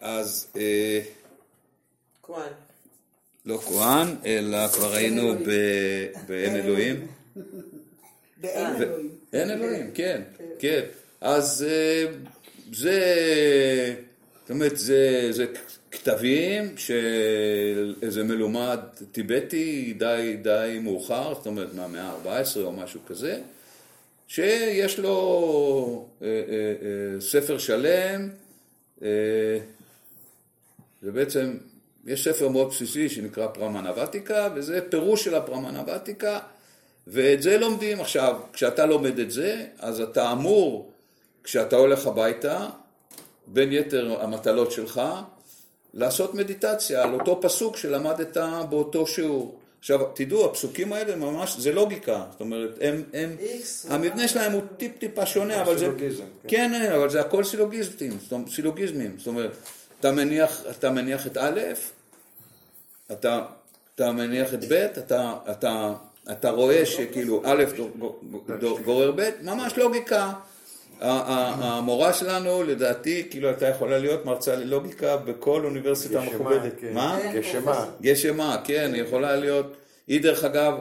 אז אה, כהן. לא כהן, אלא כבר היינו באין אלוהים. באין אלוהים. אין אלוהים, כן, כן. אז אה, זה, זאת אומרת, זה, זה כתבים של איזה מלומד טיבטי די מאוחר, זאת אומרת מהמאה ה-14 או משהו כזה, שיש לו אה, אה, אה, ספר שלם, אה, ובעצם יש ספר מאוד בסיסי שנקרא פרמנבטיקה, וזה פירוש של הפרמנבטיקה, ואת זה לומדים. עכשיו, כשאתה לומד את זה, אז אתה אמור, כשאתה הולך הביתה, בין יתר המטלות שלך, לעשות מדיטציה על אותו פסוק שלמדת באותו שיעור. עכשיו, תדעו, הפסוקים האלה ממש, זה לוגיקה, זאת אומרת, הם, הם, המבנה שלהם הוא טיפ טיפה שונה, אבל זה, כן, כן, אבל זה הכל סילוגיזמים, סילוגיזמים, זאת אומרת, אתה מניח, אתה מניח את א', אתה, אתה מניח את ב', אתה, אתה, אתה רואה שכאילו א' גור- גור- גורר ב', ממש לוגיקה. המורה שלנו, לדעתי, כאילו הייתה יכולה להיות מרצה ללוגיקה בכל אוניברסיטה גשמה, מכובדת. כן. מה? גשמה. גשמה, כן, היא יכולה להיות. היא דרך אגב,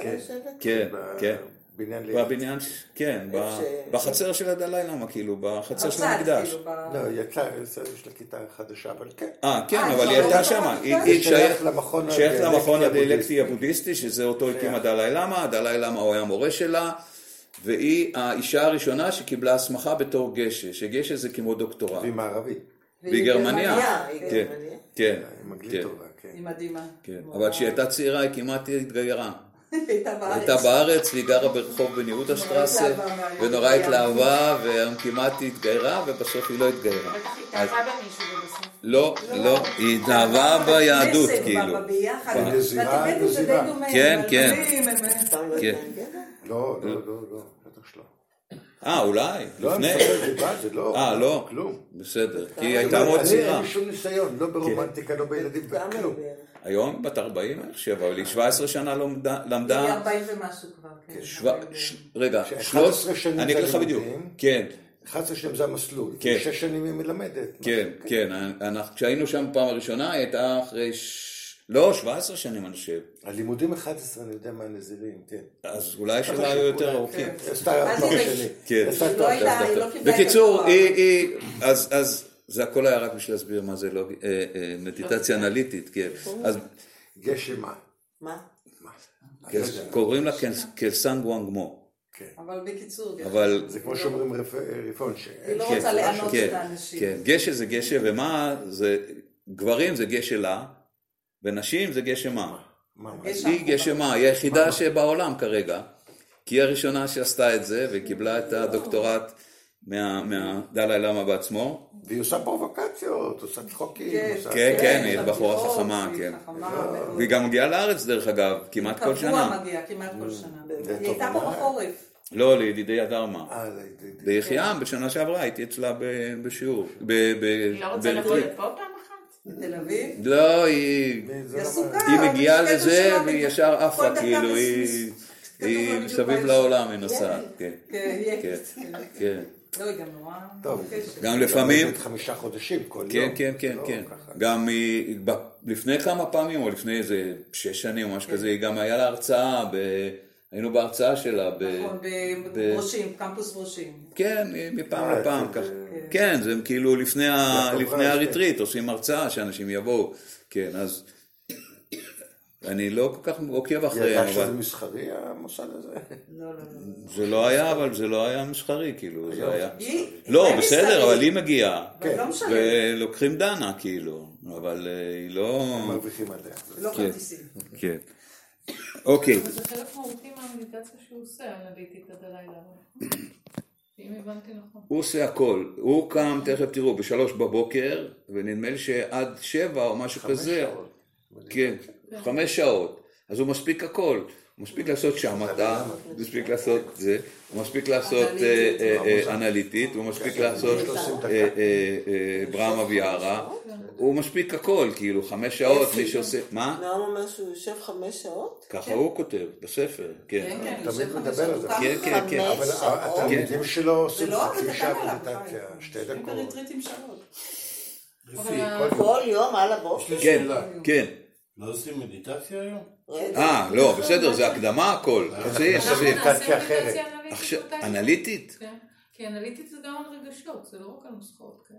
כן. יושבת? כן, כן. בבניין ליד. בבניין, כן, בחצר של הדלאי למה, כאילו, בחצר של המקדש. כאילו, לא, היא יצאה, יש לה כיתה חדשה, אבל כן. אה, כן, אה, אבל היא הייתה לא שם, במקדש? היא שייך למכון הדיאלקטי הבודהיסטי. שזה אותו הקים כן. הדלאי למה, הדלאי למה הוא היה מורה שלה, והיא האישה הראשונה שקיבלה הסמכה בתור גשה, שגשה זה כמו דוקטורט. והיא מערבית. והיא גרמניה. היא כן, גרמניה. כן, עם אנגלית כן, טובה, כן. היא מדהימה. כן. אבל כשהיא הייתה צעירה היא כמעט התגיירה. היא הייתה בארץ. והיא גרה ברחוב בן יהודה שטרסה, התלהבה. ונורא התלהבה, וכמעט התגיירה, ובסוף היא לא התגיירה. היא. לא, לא, היא התאהבה ביהדות, כאילו. כן, כן. לא כן. לא, לא, לא, לא, בטח שלא. אה, אולי, לא, אני לפני. מספר זה לא, אה, לא? כלום. בסדר, כי היא הייתה מאוד אני, צעירה. אין לי שום ניסיון, לא ברומנטיקה, לא בילדים, בכלום. היום בת 40, אני חושב, אבל היא 17 שנה למדה, היא למדה, 40 ומשהו כבר, כן. ש- רגע, ש- שלוש, 11 שנים אני אגיד לך בדיוק. כן, 11 שנים זה המסלול. כן. שש שנים היא מלמדת. כן, כן, אנחנו- כשהיינו שם פעם הראשונה, היא הייתה אחרי, ש- לא, 17 שנים אני חושב, הלימודים 11, אני יודע מה הנזירים, כן. אז אולי שלה היו יותר ארוכים. כן. לא לא בקיצור, אז, אז זה הכל היה רק בשביל להסביר מה זה לוג... אה, אה, מדיטציה אנליטית, כן. אז גשמה. מה? מה? כן, לא. קוראים לה קל- קלסן גואנגמו, כן. אבל בקיצור. אבל... זה כמו שאומרים רפ- רפאון, ש... היא לא כן, רוצה לענות כן, את האנשים. גשה זה גשה, ומה זה... גברים זה גשה לה, ונשים זה גשה מה. מה, מה? גש- היא גשה מה, היא היחידה שבעולם כרגע, כי היא הראשונה שעשתה את זה, וקיבלה את הדוקטורט מה- מהדלאי למה בעצמו. והיא עושה פרובוקציות, עושה צחוקים. כן, עושה- כן, כן, היא בחורה חכמה, כן. והיא גם מגיעה לארץ דרך אגב, כמעט כל קבוע שנה. מגיעה, כמעט כל שנה. זה היא הייתה פה. בחורף. לא, לידידי הדרמה. אה, ביחיעם בשנה שעברה הייתי אצלה בשיעור. היא לא רוצה לבוא. לפה פעם אחת? בתל אביב. לא, היא... לא. היא מגיעה לזה והיא. ישר עפה, כאילו היא... מסביב לעולם היא נוסעת, כן, כן, כן, כן. כן. לא, היא גם נורא טוב. מבקשת. גם לפעמים, חמישה חודשים כל כן, יום. כן, כן, לא כן. ככה. גם היא, לפני כמה פעמים, או לפני איזה שש שנים או משהו כזה, היא גם היה לה הרצאה, ב- היינו בהרצאה שלה, ב- נכון, ב- בראשים, קמפוס ראשים. כן, מפעם אה, לפעם ככה. זה- כן, זה כאילו לפני הריטריט, עושים הרצאה שאנשים יבואו. כן, אז אני לא כל כך עוקב אחריהם, ידע שזה מסחרי המוסד הזה? לא, לא, לא. זה לא היה, אבל זה לא היה מסחרי, כאילו, זה היה... לא, בסדר, אבל היא מגיעה. ולוקחים דנה, כאילו, אבל אה, היא לא... מרוויחים עליה. לא כן. כרטיסים. כן. אוקיי, אבל זה חלק מהותי מהמדיטציה שהוא עושה, אנליטית עד הלילה. אם הבנתי נכון. הוא עושה הכל. הוא קם, תכף תראו, בשלוש בבוקר, ונדמה לי שעד שבע או משהו כזה. שעות. כן, חמש שעות. אז הוא מספיק הכל. מספיק לעשות שמטה, מספיק לעשות זה, הוא מספיק לעשות אה, אה, אה, אנליטית, הוא מספיק לעשות אה, ברמה ויארה, הוא מספיק הכל, כאילו חמש שעות, מי שעושה, מה? נועם אומר שהוא יושב חמש שעות? ככה הוא כותב, בספר, כן. כן, כן, תמיד יושב חמש מדבר על זה. שעות. כן, כן, כן. אבל שעות. התלמידים שלו עושים לא חצי זה שעה מדיטציה. שתי דקות. בריטריטים שעות. אבל ה- כל יום על הבוקר? כן. כן. לא עושים מדיטציה היום? אה, לא, בסדר, זה הקדמה הכל. עושים, אנחנו. נעשה מדיטציה אנליטית? כן, כי אנליטית זה גם על רגשות, זה לא רק על נוסחאות כאלה,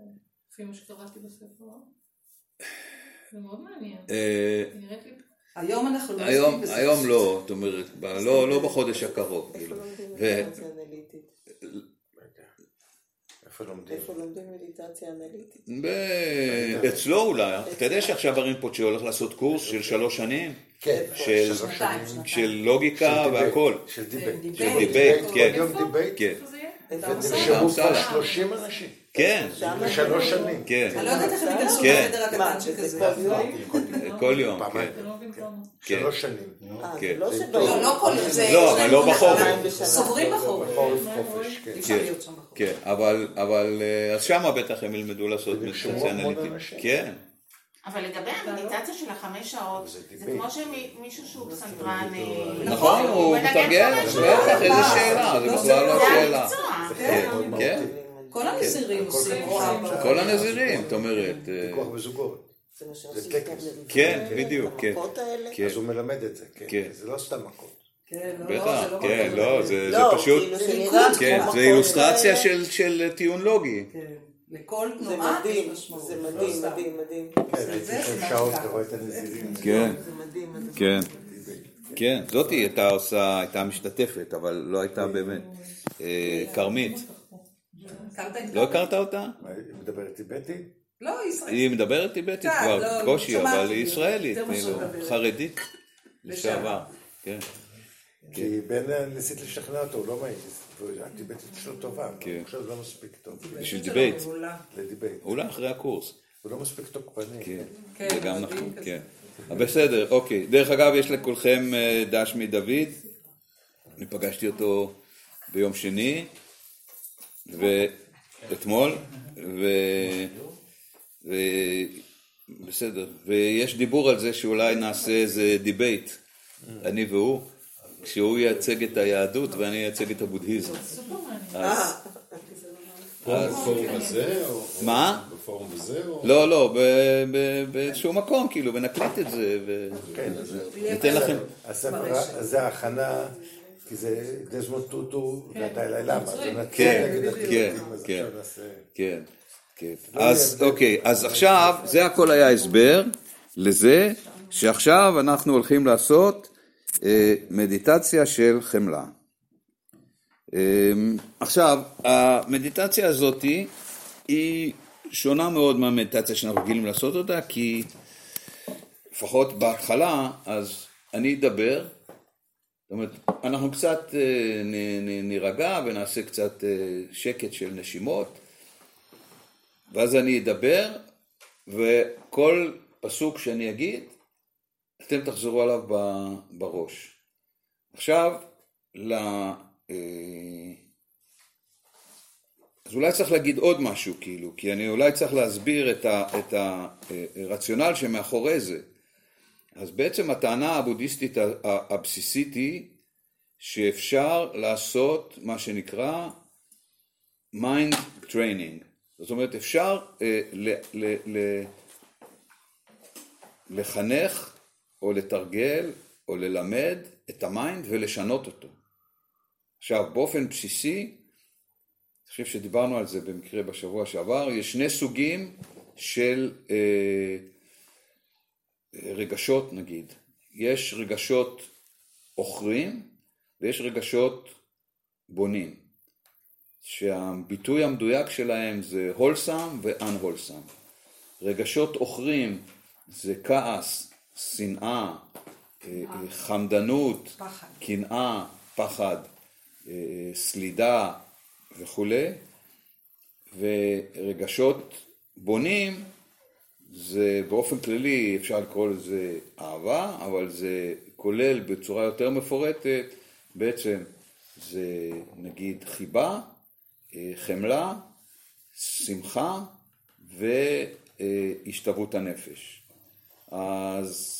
לפי מה שקראתי בספר. זה מאוד מעניין. אה. היום אנחנו לא היום, לא, זאת אומרת, לא, לא בחודש הקרוב, כאילו. איפה לומדים מדיטציה אנליטית? איפה לומדים? מדיטציה אנליטית? ב- אצלו אולי, אתה יודע שעכשיו הרינפוצ'ה הולך לעשות קורס של שלוש שנים? כן, של-. של לוגיקה דיבייט, והכל. של דיבייט. דיבייט. של דיבייט, כן. איפה? דיבייט. כן, איפה זה יהיה? ונרשמו עושה כבר לה. 30 אנשים. כן, בשלוש שנים. כן, אני לא יודעת איך הם ייכנסו כן. לחדר הקטן שכזה. זה כל יום? פעמיים. כן. לא. כן. שלוש שנים. אה, כן. זה לא זה. לא, לא כל יום, זה... לא, אבל לא בחורף. סוגרים בחורף. כן. כן. כן, אבל, אבל, אה, אז שמה בטח הם ילמדו לעשות מדיטציה אנליטית. כן, אבל לגבי המדיטציה של החמש שעות, זה זה. כמו שמישהו שהוא פסנתרן... אה, נכון, הוא מתרגל, בטח. איזה שאלה, זה בכלל לא זה שאלה. המקצוע. כן, כן, כל הנזירים עושים רוע. כל הנזירים, זאת אומרת, אה, פיקוח בזוגות. זה מה שעושים טקס. כאן. כן, בדיוק, כן. המכות האלה? כן. אז הוא מלמד את זה, כן. כן. זה לא סתם מכות. כן, לא, בטח, זה לא כן, לא, זה זה לא, פשוט, כאילו כן, זה אילוסטרציה. של- של טיעון לוגי. כן. לכל זה תנועה יש מדהים, משמעות. זה מדהים. מדהים, מדהים. כן, את. כן. כן, כן, זאתי הייתה עושה, הייתה משתתפת, אבל לא הייתה באמת. אה, כרמית, הכרת את לא? הכרת אותה? היא מדברת טיבטי? לא, ישראל. היא מדברת טיבטית קצת, כבר, לא, קושי, שמעתי, אבל היא ישראלית, כאילו. חרדית, לשעבר, כן, כי בן ניסית לשכנע אותו, הוא לא מעז. הטיבטית שלו טובה, אבל כן. אני חושב שזה לא מספיק טוב. בשביל debate. ל debate. אולי אחרי הקורס. הוא לא מספיק תוקפני. כן, כן, זה גם נכון. כן. בסדר, אוקיי. דרך אגב, יש לכולכם אה, דש מדוד. אני פגשתי אותו ביום שני, ואתמול, ו... ו... בסדר. ויש דיבור על זה שאולי נעשה איזה debate, אני והוא, כשהוא ייצג את היהדות ואני אייצג את הבודהיזם. אז... בפורום הזה? או- מה? בפורום הזה? או- לא, לא, באיזשהו מקום, כאילו, ונקליט את זה, כן, וניתן לכם. הספר, אז זה ההכנה, כי זה דזמונד טוטו והדלאי למה, זה נציג כן, כן, כן. כן, כן. אז אוקיי, אז עכשיו, זה הכל היה הסבר לזה שעכשיו אנחנו הולכים לעשות אה, מדיטציה של חמלה. אה, עכשיו, המדיטציה הזאתי היא שונה מאוד מהמדיטציה שאנחנו רגילים לעשות אותה, כי לפחות בהתחלה, אז אני אדבר, זאת אומרת, אנחנו קצת אה, נירגע ונעשה קצת אה, שקט של נשימות, ואז אני אדבר, וכל פסוק שאני אגיד, אתם תחזרו עליו בראש. עכשיו, ל... אה, אז אולי צריך להגיד עוד משהו, כאילו, כי אני אולי צריך להסביר את, ה, את הרציונל שמאחורי זה. אז בעצם הטענה הבודהיסטית הבסיסית היא שאפשר לעשות מה שנקרא mind training. זאת אומרת, אפשר אה, ל, ל, ל, לחנך או לתרגל או ללמד את ה mind ולשנות אותו. עכשיו, באופן בסיסי, אני חושב שדיברנו על זה במקרה בשבוע שעבר, יש שני סוגים של אה, רגשות נגיד. יש רגשות עוכרים ויש רגשות בונים. שהביטוי המדויק שלהם זה הולסם ואן-הולסם. רגשות עוכרים זה כעס, שנאה, אה, חמדנות. קנאה, פחד, אה, סלידה וכולי, ורגשות בונים זה באופן כללי, אפשר לקרוא לזה אהבה, אבל זה כולל בצורה יותר מפורטת, בעצם זה נגיד חיבה, אה, חמלה, שמחה והשתוות הנפש. אז...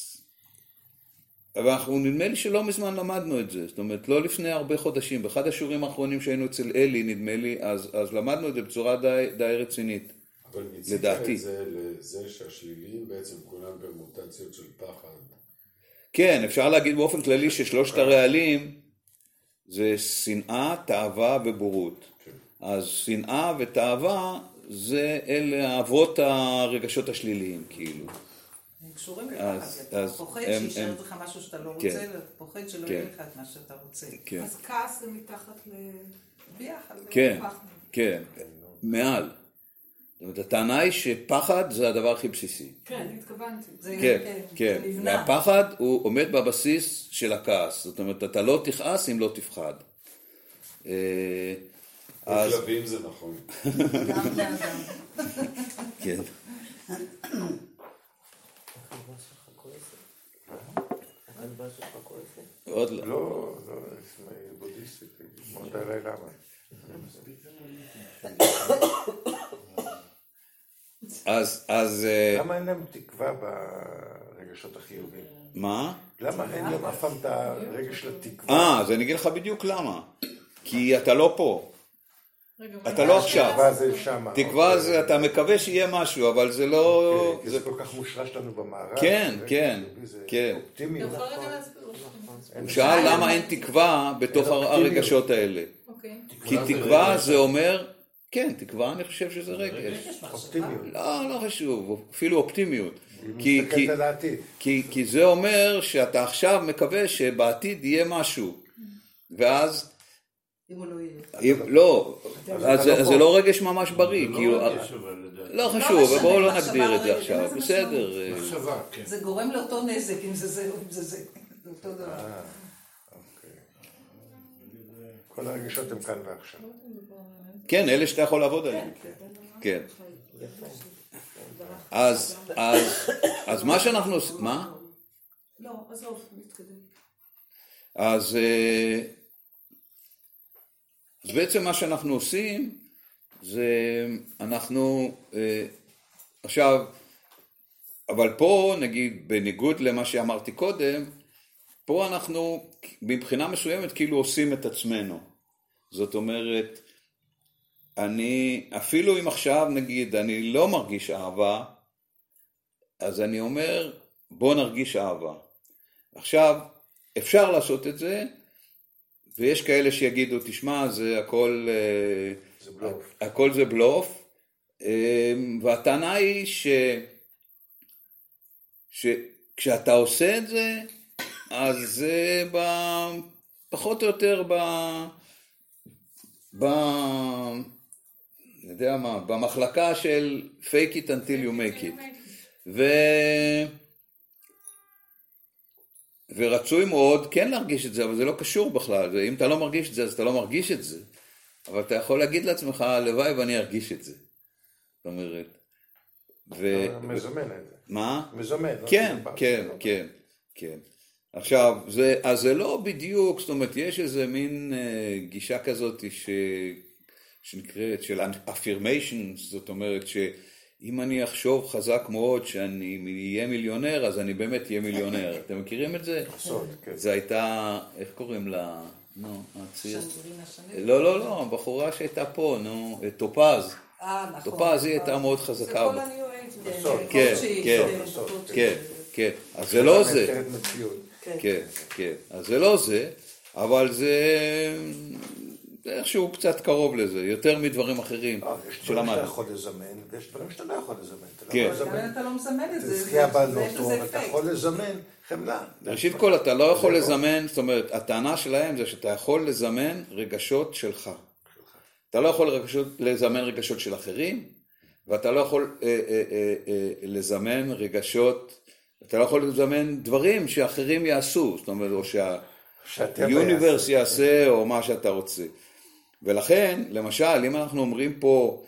אנחנו, נדמה לי שלא מזמן למדנו את זה, זאת אומרת, לא לפני הרבה חודשים, באחד השיעורים האחרונים שהיינו אצל אלי, נדמה לי, אז, אז למדנו את זה בצורה די, די רצינית. אבל מיצית לדעתי. את זה לזה שהשליליים בעצם כולם במוטציות של פחד. כן, אפשר להגיד באופן כללי ששלושת הרעלים זה שנאה, תאווה ובורות. אז שנאה ותאווה זה אלה האבות הרגשות השליליים, כאילו. הם קשורים אז- לפחד, אתה אז פוחד הם- לך משהו שאתה לא כן. רוצה, ואתה פוחד שלא כן. יהיה לך את מה שאתה רוצה. כן, אז כעס זה מתחת ל... ביחד. זה כן. כן, מעל. זאת אומרת, הטענה היא שפחד זה הדבר הכי בסיסי. כן, התכוונתי. זה- כן, כן. נבנה. והפחד הוא עומד בבסיס של הכעס. זאת אומרת, אתה לא תכעס אם לא תפחד. אה, אז, בכלבים זה נכון. גם. כן. עוד לא. לא, לא, בודהיסטית, מאוד עליי למה. אז, אז, אה, למה אין להם תקווה ברגשות החיוביים? מה? למה אין להם אף פעם את הרגש של התקווה? אה, אז אני אגיד לך בדיוק למה. כי אתה לא פה. אתה לא? עכשיו. תקווה זה שמה. תקווה אוקיי. זה, אתה מקווה שיהיה משהו, אבל זה לא... אוקיי, זה- זה כל כך מושרש לנו במערב. כן, כן, כן. יכול רגע להסביר? הוא שאל למה אין תקווה בתוך. הרגשות האלה. אוקיי. כי תקווה זה אומר... כן, תקווה אני חושב שזה רגש. אופטימיות. לא, לא חשוב, אפילו אופטימיות. כי, כי. כי, כי זה אומר שאתה עכשיו מקווה שבעתיד יהיה משהו. ואז, אם הוא לא יהיה. לא, אז זה- לא זה. לא רגש ממש בריא, כאילו, יש, אבל לדעתי. לא חשוב, בואו לא נגדיר את לא זה עכשיו, בסדר. אה, כן. זה גורם לאותו נזק, אם זה זה או אם זה זה. זה אותו דבר. אוקיי. כל הרגשות הם כאן ועכשיו. כן, אלה שאתה יכול לעבוד עליהם. כן. אז, אז, אז מה שאנחנו עושים, מה? לא, עזוב, נתקדם. אז, אה, אז בעצם מה שאנחנו עושים זה אנחנו אה, עכשיו, אבל פה נגיד בניגוד למה שאמרתי קודם, פה אנחנו מבחינה מסוימת כאילו עושים את עצמנו. זאת אומרת, אני, אפילו אם עכשיו נגיד אני לא מרגיש אהבה, אז אני אומר בוא נרגיש אהבה. עכשיו, אפשר לעשות את זה, ויש כאלה שיגידו, תשמע, זה הכל, אה, זה בלוף. הכל זה בלוף, אה, והטענה היא ש... שכשאתה עושה את זה, אז זה ב... פחות או יותר ב... ב... יודע מה, במחלקה של fake it until you make it. ו... ורצוי מאוד כן להרגיש את זה, אבל זה לא קשור בכלל, ואם אתה לא מרגיש את זה, אז אתה לא מרגיש את זה. אבל אתה יכול להגיד לעצמך, הלוואי ואני ארגיש את זה. זאת אומרת, ו... מזמן את זה. מה? מזמן. לא כן. כן, כן, כן. עכשיו, זה, אז זה לא בדיוק, זאת אומרת, יש איזה מין אה, גישה כזאת ש, שנקראת, של affirmation, זאת אומרת, שאם אני אחשוב חזק מאוד שאני אהיה מיליונר, אז אני באמת אהיה מיליונר. אתם מכירים את זה? סוד, כן. זה הייתה, איך קוראים לה? נו, הציר. לא, לא, לא, הבחורה שהייתה פה, נו, טופז. אה, נכון. טופז היא הייתה מאוד זה חזקה. כל ב- הניו אייג'. סוד. כן, כן, כן. כן, כן. אז זה לא זה. מציאות. כן, כן. אז זה לא זה, אבל זה זה איכשהו קצת קרוב לזה, יותר מדברים אחרים אה, יש דברים שאתה. יכול לזמן, ויש דברים שאתה לא יכול לזמן. אתה לא כן. יכול לזמן. אתה לא מזמן את זה, זכייה זה- בלוטו, אתה. יכול לזמן חמלה. ראשית כל, אתה לא יכול לא- לזמן, זאת אומרת, הטענה שלהם זה שאתה יכול לזמן רגשות שלך. אתה לא יכול לזמן רגשות של אחרים, ואתה לא יכול אה, אה, לזמן רגשות, אתה לא יכול לזמן דברים שאחרים יעשו, זאת אומרת, או שה... שהטבע יוניברס יעשה. יעשה או מה שאתה רוצה. ולכן, למשל, אם אנחנו אומרים פה,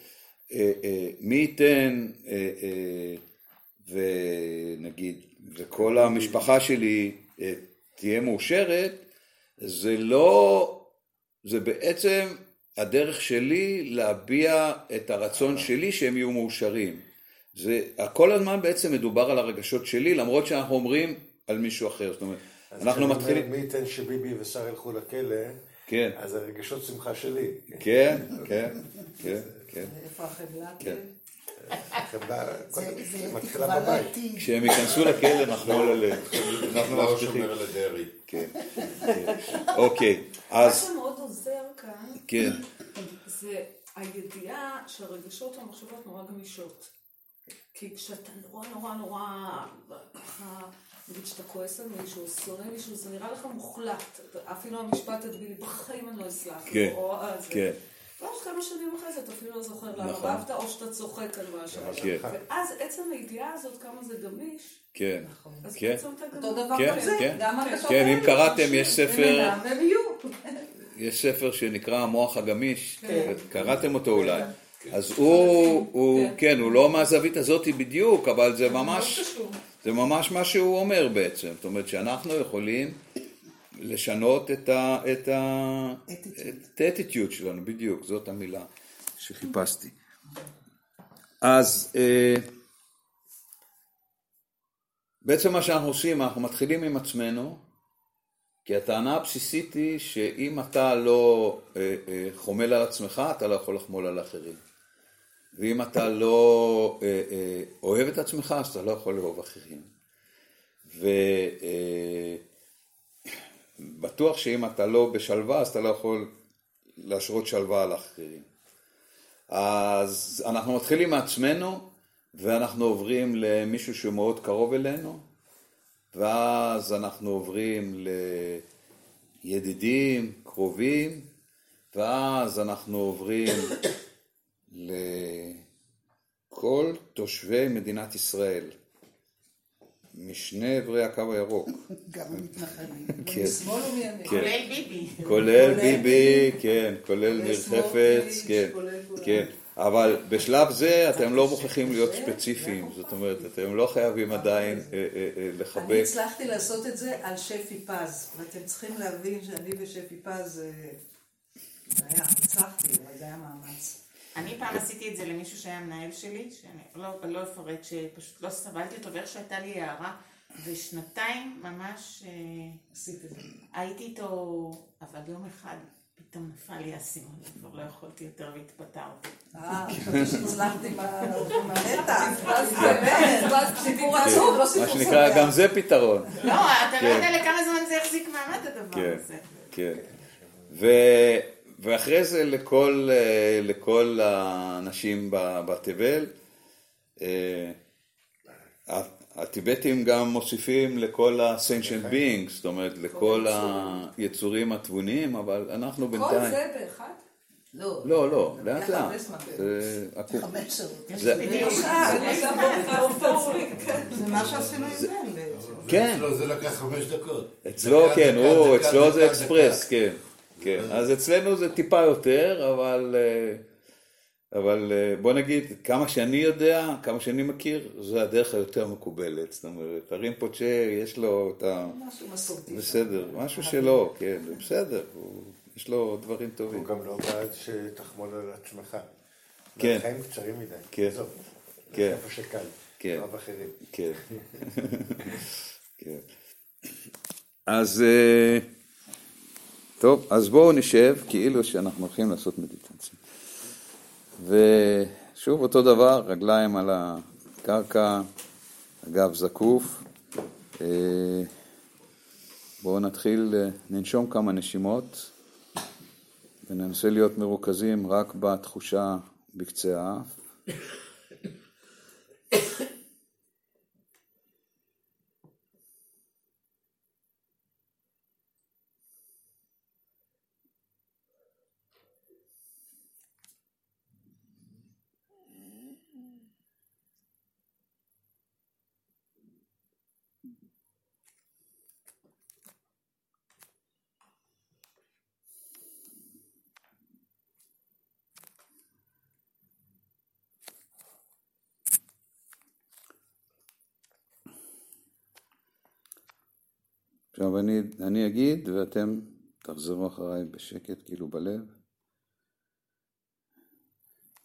אה, אה, מי ייתן אה, אה, ונגיד, וכל המשפחה שלי אה, תהיה מאושרת, זה לא, זה בעצם הדרך שלי להביע את הרצון שלי שהם יהיו מאושרים. זה, כל הזמן בעצם מדובר על הרגשות שלי, למרות שאנחנו אומרים על מישהו אחר. זאת אומרת, אנחנו מתחילים... מי ייתן שביבי ושר ילכו לכלא, כן, אז הרגשות שמחה שלי. כן, כן, כן, כן. איפה החמלה? כן. החמלה זה זה מתחילה בבית. כשהם ייכנסו לכלא נחמול עליהם. אנחנו לא מבטיחים. כן, כן. אוקיי, מה אז שמאוד עוזר כאן, כן, זה הידיעה שהרגשות והמחשבות נורא גמישות. כי כשאתה נורא נורא נורא ככה, נגיד שאתה כועס על מישהו, שונא מישהו, זה נראה לך מוחלט. אפילו המשפט הדבילי, בחיים אני לא אסלח. לו", כן, או זה. כן, ואז כמה שנים אחרי זה אתה אפילו לא זוכר למה נכון. רבת, או שאתה צוחק על משהו. כן. ואז עצם הידיעה הזאת, כמה זה גמיש, כן, אז כן. אתה. אותו דבר כן, גם זה, כן. גם הרגשות כן, אם קראתם, יש ספר-. יש ספר שנקרא המוח הגמיש, כן. קראתם אותו אולי. אז הוא, הוא, כן, הוא לא מהזווית הזאת בדיוק, אבל זה ממש. זה ממש מה שהוא אומר בעצם. זאת אומרת שאנחנו יכולים לשנות את ה... את ה... את האטיטיוד שלנו, בדיוק, זאת המילה שחיפשתי. אז אה, בעצם מה שאנחנו עושים, אנחנו מתחילים עם עצמנו, כי הטענה הבסיסית היא שאם אתה לא אה, אה, חומל על עצמך, אתה לא יכול לחמול על אחרים. ואם אתה לא אה, אה, אוהב את עצמך, אז אתה לא יכול לאהוב אחרים. ובטוח שאם אתה לא בשלווה, אז אתה לא יכול להשרות שלווה על אחרים. אז אנחנו מתחילים מעצמנו, ואנחנו עוברים למישהו שהוא מאוד קרוב אלינו, ואז אנחנו עוברים לידידים, קרובים, ואז אנחנו עוברים לכל תושבי מדינת ישראל, משני עברי הקו הירוק, גם המתנחלים. כן. משמאל ומימין. כן. כולל ביבי. כולל ביבי, כן, כולל ניר חפץ, כן. כן, אבל בשלב זה אתם לא מוכרחים להיות ספציפיים, זאת אומרת, אתם לא חייבים עדיין אה, אה, אה, אני לחבק, הצלחתי לעשות את זה על שפי פז, ואתם צריכים להבין שאני ושפי פז, זה היה, הצלחתי, אבל זה היה מאמץ. אני פעם עשיתי את זה למישהו שהיה מנהל שלי, שאני לא, לא אפרט, שפשוט לא סבלתי אותו, ואיך שהייתה לי הערה, ושנתיים ממש אה, עשית את זה. הייתי איתו, אבל יום אחד פתאום נפל לי האסימון, כבר לא יכולתי יותר והתפטרתי. אה, חשבתי שהצלחתי עם ה- עם המתח. אז באמת, סיפור עצוב, לא סיפור מה שנקרא, שמח. גם זה פתרון, לא, אתה לא כן. יודע לכמה זמן זה יחזיק מעמד הדבר כן, הזה. כן, ו, ואחרי זה לכל, אה, לכל האנשים בתבל, אה, הטיבטים גם מוסיפים לכל ה-sentient beings, זאת אומרת לכל היצורים התבוניים, אבל אנחנו כל בינתיים... זה באחד? לא, לא, לא, זה לאט לאט. זה עקום. חמש שעות. זה-. זה מה שעשינו עם בעצם. כן, אצלו זה לקח חמש דקות. אצלו כן, אצלו זה אקספרס. כן, כן. אז אצלנו זה טיפה יותר, אבל, אה, אבל אה, בוא נגיד, כמה שאני יודע, כמה שאני מכיר, זה הדרך היותר מקובלת. זאת אומרת, הרינפוצ'ה, יש לו את ה... משהו מסורתי. בסדר, משהו שלו, כן, זה בסדר, הוא- יש לו דברים טובים. הוא גם לא בעד שתחמול על עצמך. כן. החיים קצרים מדי. כן. עזוב. כן. איפה שקל. כן. רב אחרים. כן. כן. אז אה, טוב, אז בואו נשב כאילו שאנחנו הולכים לעשות מדיטציה. ושוב אותו דבר, רגליים על הקרקע, הגב זקוף. אה, בואו נתחיל, אה, ננשום כמה נשימות וננסה להיות מרוכזים רק בתחושה בקצה האף. עכשיו אני, אני אגיד ואתם תחזרו אחריי בשקט, כאילו בלב.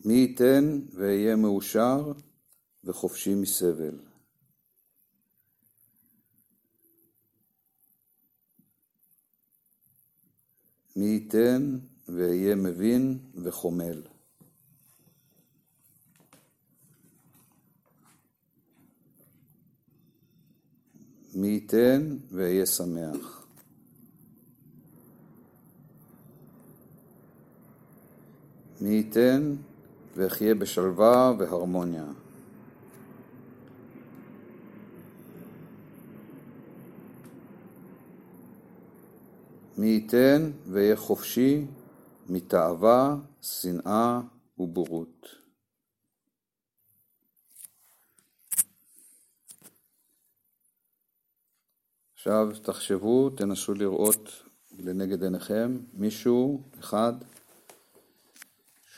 מי ייתן ואהיה מאושר וחופשי מסבל. מי ייתן ואהיה מבין וחומל. מי ייתן ואהיה שמח. מי ייתן ואחיה בשלווה והרמוניה. מי ייתן ואהיה חופשי מתאווה, שנאה ובורות. עכשיו תחשבו, תנסו לראות לנגד עיניכם מישהו אחד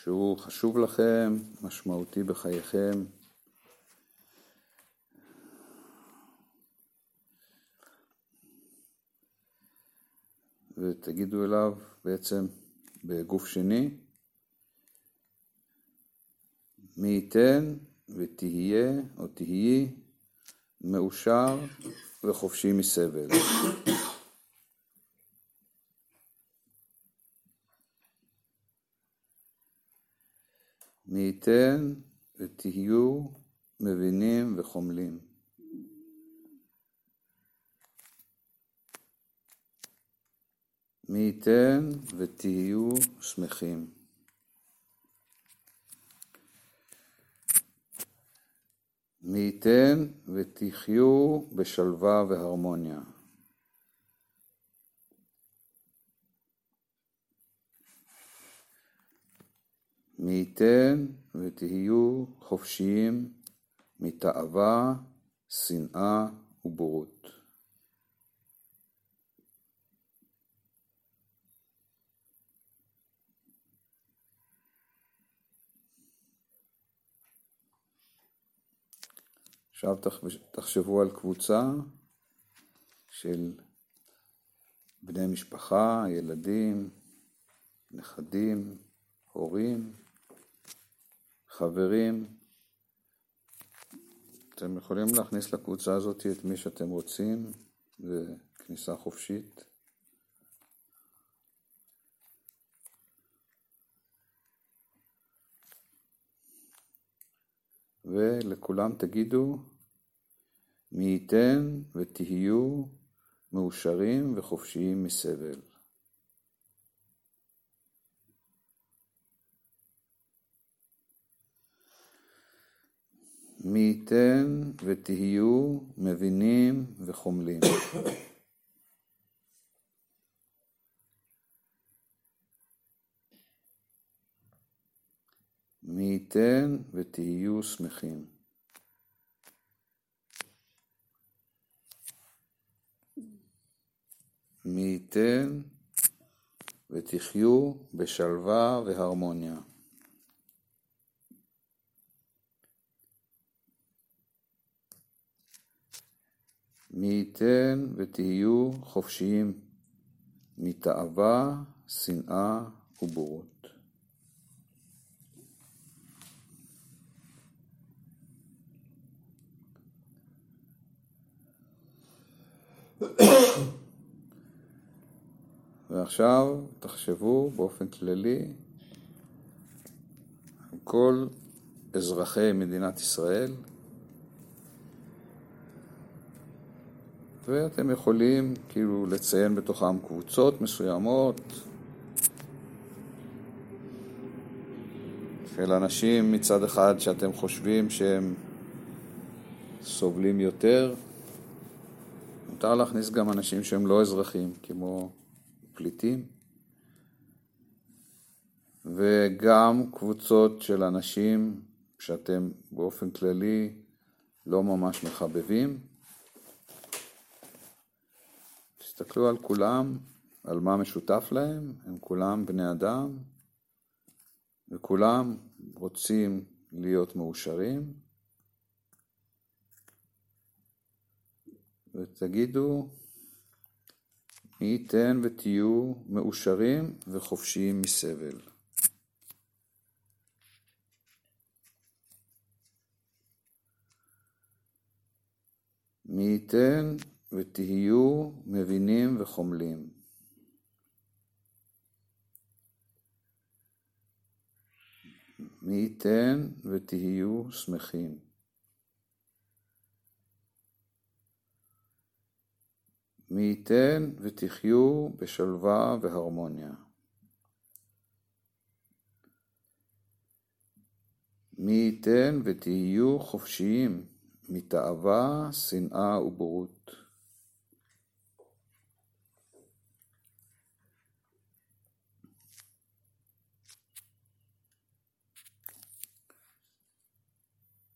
שהוא חשוב לכם, משמעותי בחייכם. ותגידו אליו בעצם בגוף שני, מי ייתן ותהיה או תהיי מאושר וחופשי מסבל. מי ייתן ותהיו מבינים וחומלים. מי ייתן ותהיו שמחים. מי ייתן ותחיו בשלווה והרמוניה. מי ייתן ותהיו חופשיים מתאווה, שנאה ובורות. עכשיו תחשבו על קבוצה של בני משפחה, ילדים, נכדים, הורים, חברים. אתם יכולים להכניס לקבוצה הזאת את מי שאתם רוצים, זה כניסה חופשית. ולכולם תגידו, מי ייתן ותהיו מאושרים וחופשיים מסבל. מי ייתן ותהיו מבינים וחומלים. מי ייתן ותהיו שמחים. מי ייתן ותחיו בשלווה והרמוניה. מי ייתן ותהיו חופשיים מתאווה, שנאה ובורות. ועכשיו תחשבו באופן כללי על כל אזרחי מדינת ישראל ואתם יכולים כאילו לציין בתוכם קבוצות מסוימות של אנשים מצד אחד שאתם חושבים שהם סובלים יותר. מותר להכניס גם אנשים שהם לא אזרחים, כמו פליטים, וגם קבוצות של אנשים שאתם באופן כללי לא ממש מחבבים. תסתכלו על כולם, על מה משותף להם, הם כולם בני אדם, וכולם רוצים להיות מאושרים. ותגידו, מי ייתן ותהיו מאושרים וחופשיים מסבל. מי ייתן ותהיו מבינים וחומלים. מי ייתן ותהיו שמחים. מי ייתן ותחיו בשלווה והרמוניה. מי ייתן ותהיו חופשיים מתאווה, שנאה ובורות.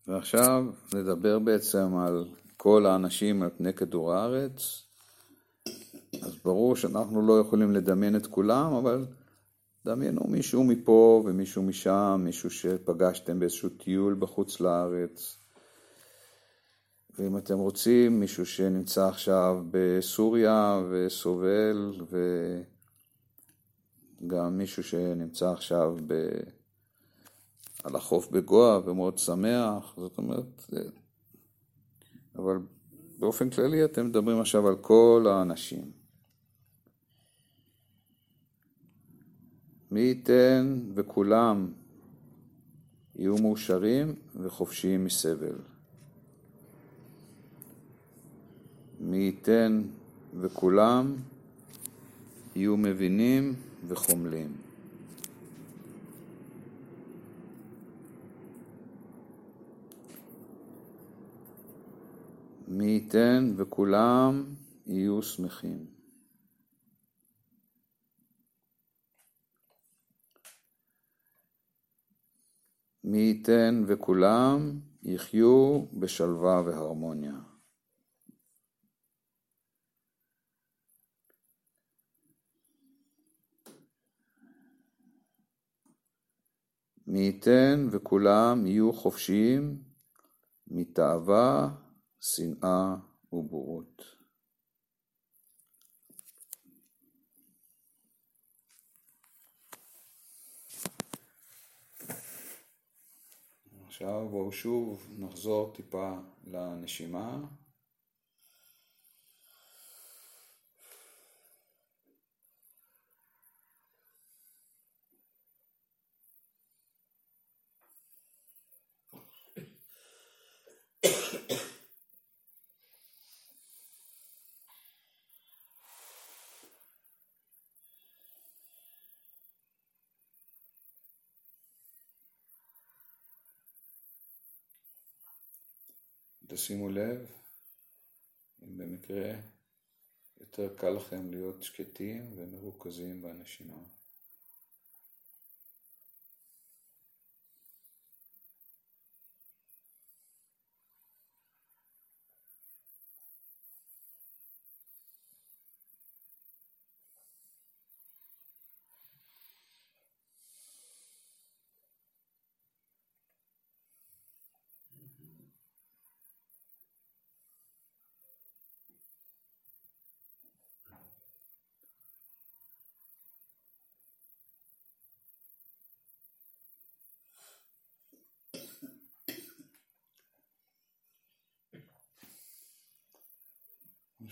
ועכשיו נדבר בעצם על כל האנשים על פני כדור הארץ. ברור שאנחנו לא יכולים לדמיין את כולם, אבל דמיינו מישהו מפה ומישהו משם, מישהו שפגשתם באיזשהו טיול בחוץ לארץ. ואם אתם רוצים, מישהו שנמצא עכשיו בסוריה וסובל, וגם מישהו שנמצא עכשיו ב... על החוף בגואה ומאוד שמח, זאת אומרת, אבל באופן כללי אתם מדברים עכשיו על כל האנשים. מי ייתן וכולם יהיו מאושרים וחופשיים מסבל. מי ייתן וכולם יהיו מבינים וחומלים. מי ייתן וכולם יהיו שמחים. מי ייתן וכולם יחיו בשלווה והרמוניה. מי ייתן וכולם יהיו חופשיים מתאווה, שנאה ובורות. עכשיו בואו שוב נחזור טיפה לנשימה. תשימו לב, אם במקרה יותר קל לכם להיות שקטים ומרוכזים בנשימה.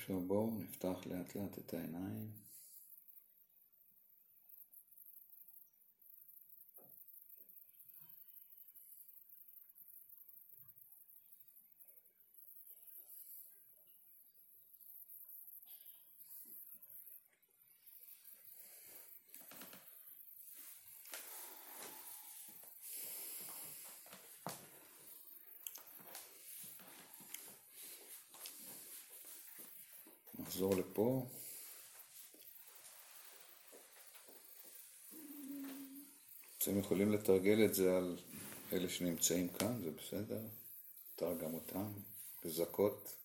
עכשיו בואו נפתח לאט לאט את העיניים. לפה. אתם יכולים לתרגל את זה על אלה שנמצאים כאן, זה בסדר? מותר גם אותם, לזכות.